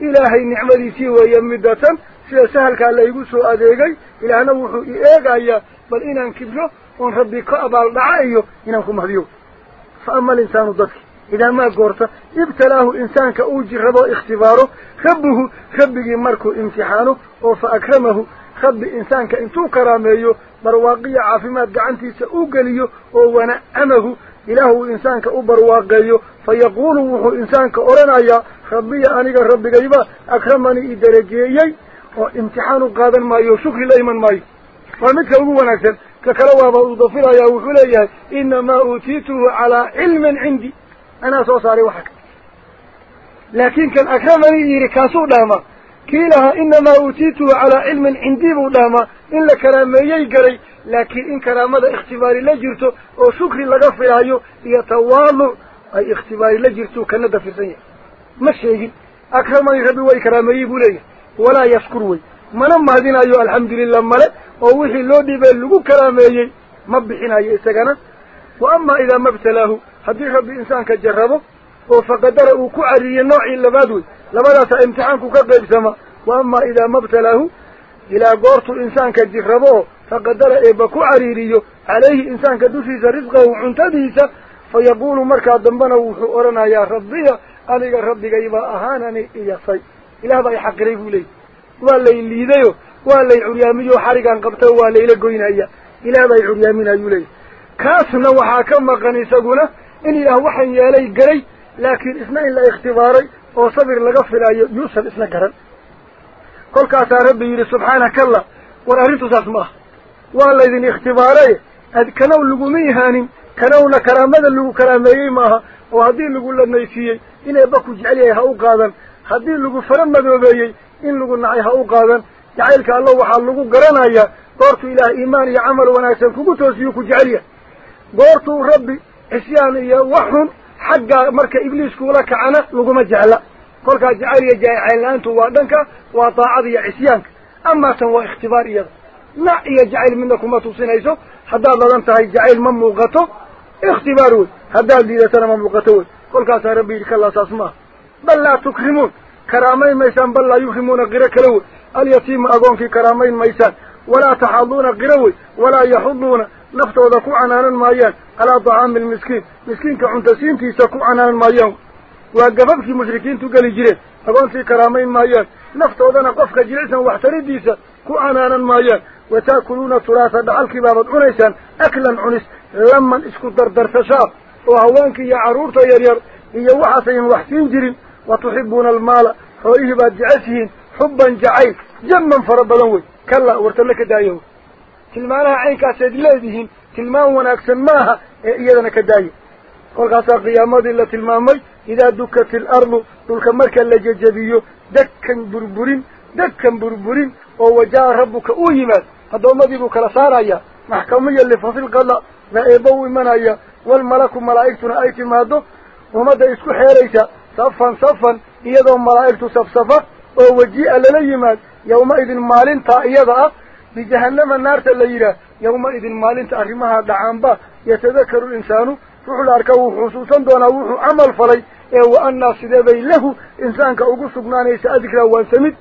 [SPEAKER 2] ilaahay nicmadiisii weeye midatan sida sahalkaa laygu soo adeegay ilaahna wuxuu i eegayaa bal inaan kibro oon rabbi ka abaal dhaca iyo inaan ku mahdiyo fa ama alinsaanu dadki idaa maa goorta ibtalaahu insaanka uu jirrabo ikhtibaaro rabbuhu rabbigii markuu imtixaano oo fa akramahu خب إنسان كإنتو كراميو برواقية عافمات قعنتي سأوغليو ووانا أمه إله إنسان كأبرواقية فيقولوا إنسان كأرنايا خبية أنيك ربك إيبا أكرمني إدرجيي وامتحان قادة ما يشكر من ماي فمتك أبوانا أكثر ككلوا بأضفر يا وحليا إنما أتيته على علم عندي. أنا سوصاري وحك. لكن كان أكرمني إيركاسو داما. Karaamada ikhtibaari la jirto oo shukri laga filaayo iyo tawaaduc ay ikhtibaari la jirto kana dafirsan yahay ma sheegin akramanii rabbi way karaameeyey buu leeyahay walaa yashkur wey mana mahadinayo alxamdulilah male oo wixii loo dhibee lagu karaameeyey ma bixinayo isagana wa amaa idaa mabtalaahu haddii rabbi insaanka jarrabo oo faqadara uu ku caririye noocii labaad wey mabtalaahu ilaa goortuu insaanka jirrabo oo faqadara eeba ku cariiriyo calayhi insaanka dushiisa risqahu cuntadiisa fa yaquulu markaa dambena wuxuu odhanayaa rabbiya aniga rabbigaybaa ahaanani iyasay ilaah baa i xaqiray buu leeyay waa lay liidayo waa lay curyaamiyoo xarigan qabta waa layla goynaya ilaah baa i curyaaminayuu leeyahy kaasna waxaa ka maqan isaguna in ilaah waxaan yeelay garay laakiin isna in la ikhtibaaray kolkaasaa rabbi yidhi subxaana kalla war arrintu saas ma aha waa laydin ikhtibaaray ad kanow laguma ihaanin kanowna karaamada lagu karaameeyey maaha oo haddii lagu lanaysiiyey in eebba ku jecel yahay ha u qaadan haddii lagu fara madoobeeyey in lagu nacay ha u qaadan jacaylka alla waxaa lagu garanayaa goortuu ilaah iimaan iyo camal wanaagsan kugu toosiyuu ku jecel yahay goortuu rabbi cisyaan iyo wax xun حقا مرك إبليس كولا كعنا لقم الجعلة قولك الجعل يا جاي انت توادنك وطاعة يا عسيانك. أما سنوا اختبار يضا لا يا جعل منكم ما توصين أيسو حدا الله لم تهي جعل من موقته اختباره حدا الذي لسنا من موقته قولك يا ربي لك الله ساسما. بل لا تكرمون. كرامين ميسان بل لا يكرمون غيرك له اليتيم أقوم في كرامين ميسان. ولا تحضون غيره ولا يحضون نفتو ذا كوعنان المايان على طعام المسكين مسكين كعنتسين تيسا كوعنان المايان وقففك مشركين تقالي جريت أبان في كرامين مايان نفتو ذا نقفك جريسا واحتري ديسا كوعنان المايان وتاكلون تراثة دعال كبابت عنيسا أكلا عنيس لما اسكو دردر فشاب وهوانك يا عرورتا يرير إيا وحسين وحسين جرين وتحبون المال حويه بات حبا جعيل جمّا فربّا لنوي كلا ورتلك دايوه تلمانها عينك أسيد لديهن تلمان ونأكسن ماها إيادنا كدائي وقصى قيامة إلا تلمامي إذا دكت الأرض دلك مركا لججبيو دكا بربرين دكا بربرين ووجاء ربك أوهيمات هذا ما ديبوك لسارا محكمية اللي فصل قال وإبو من أي والملك ملائكتنا أيت ما دو وما دا يسكو حيريسا صفا صفا إيادهم ملائكتو صف صفا ووجيء لليمات يومئذ المال تأيضا في جهنم النار تليرا. يوم إذن مالين تأخمها دعامبا يتذكر الإنسان روح الأركو حسوسا دون روح عمل فلي. إيه وأن صدابي له إنسان كأقص بنانيس أذكرا وانسمد.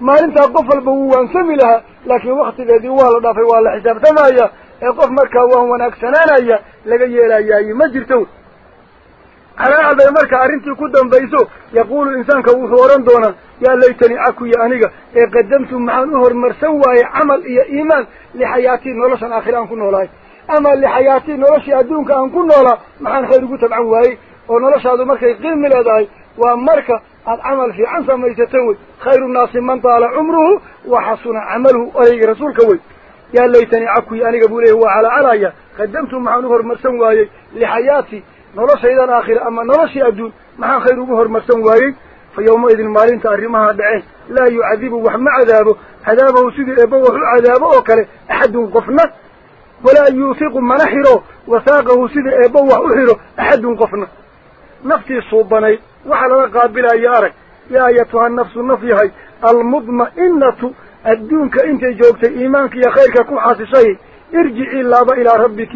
[SPEAKER 2] مالين تقف البوو وانسمي لها. لكن وقت الذي هو لضافي والحساب تمايا يقف مركا وهو ناكسنانايا. لقيا مجر مجرته على هذا مركا أرنتي كدام بيسو يقول الإنسان كوث ورندونا يا ليتني أكو يا أنيقا إيه نهر معنوه المرسوى عمل إيا إيمان. لحياتي نولوش عن آخران كنولاي أما لحياتي نولوش يأدونك أن كنولا مع خير كتب عوهي ونولوش هذا مركا يقيم ملاداي ومركا العمل في عنصة ما يتتوي خير الناس من طال عمره وحصنا عمله. أي رسول كوي. يا ليتني أكو يا أنيقا بوليه وعلى علايا مع نهر المرسوى إيه لحياتي نلاش إذا آخر. أما نلاش أدون ما خير بهر مستن واي في يوم إذا المارين تعرمها دعه لا يعذب وحما عذابه. عذابه سيد أبوه عذابه أكله أحد قفنا ولا يوثق منحره وثاقه سيد أبوه أحره. أحد قفنا نفسي صوبني. وحل رقاب بلا يارك. يا أيتها النفس النفيهي. المضمئنة. أدونك أنت جوكت. إيمانك يا خيرك كل حاسي شيء ارجع الله إلى ربك.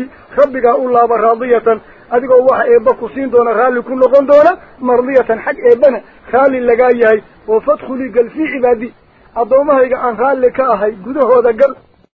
[SPEAKER 2] ربك أقول الله راضية eebba ku siin doona raalli ku noqon doona mardiyatan xag eebbana raalli lagaa yahay oo fadkhulii gal fii cibaadi addoomahayga aan raalli ka ahay gudahooda gal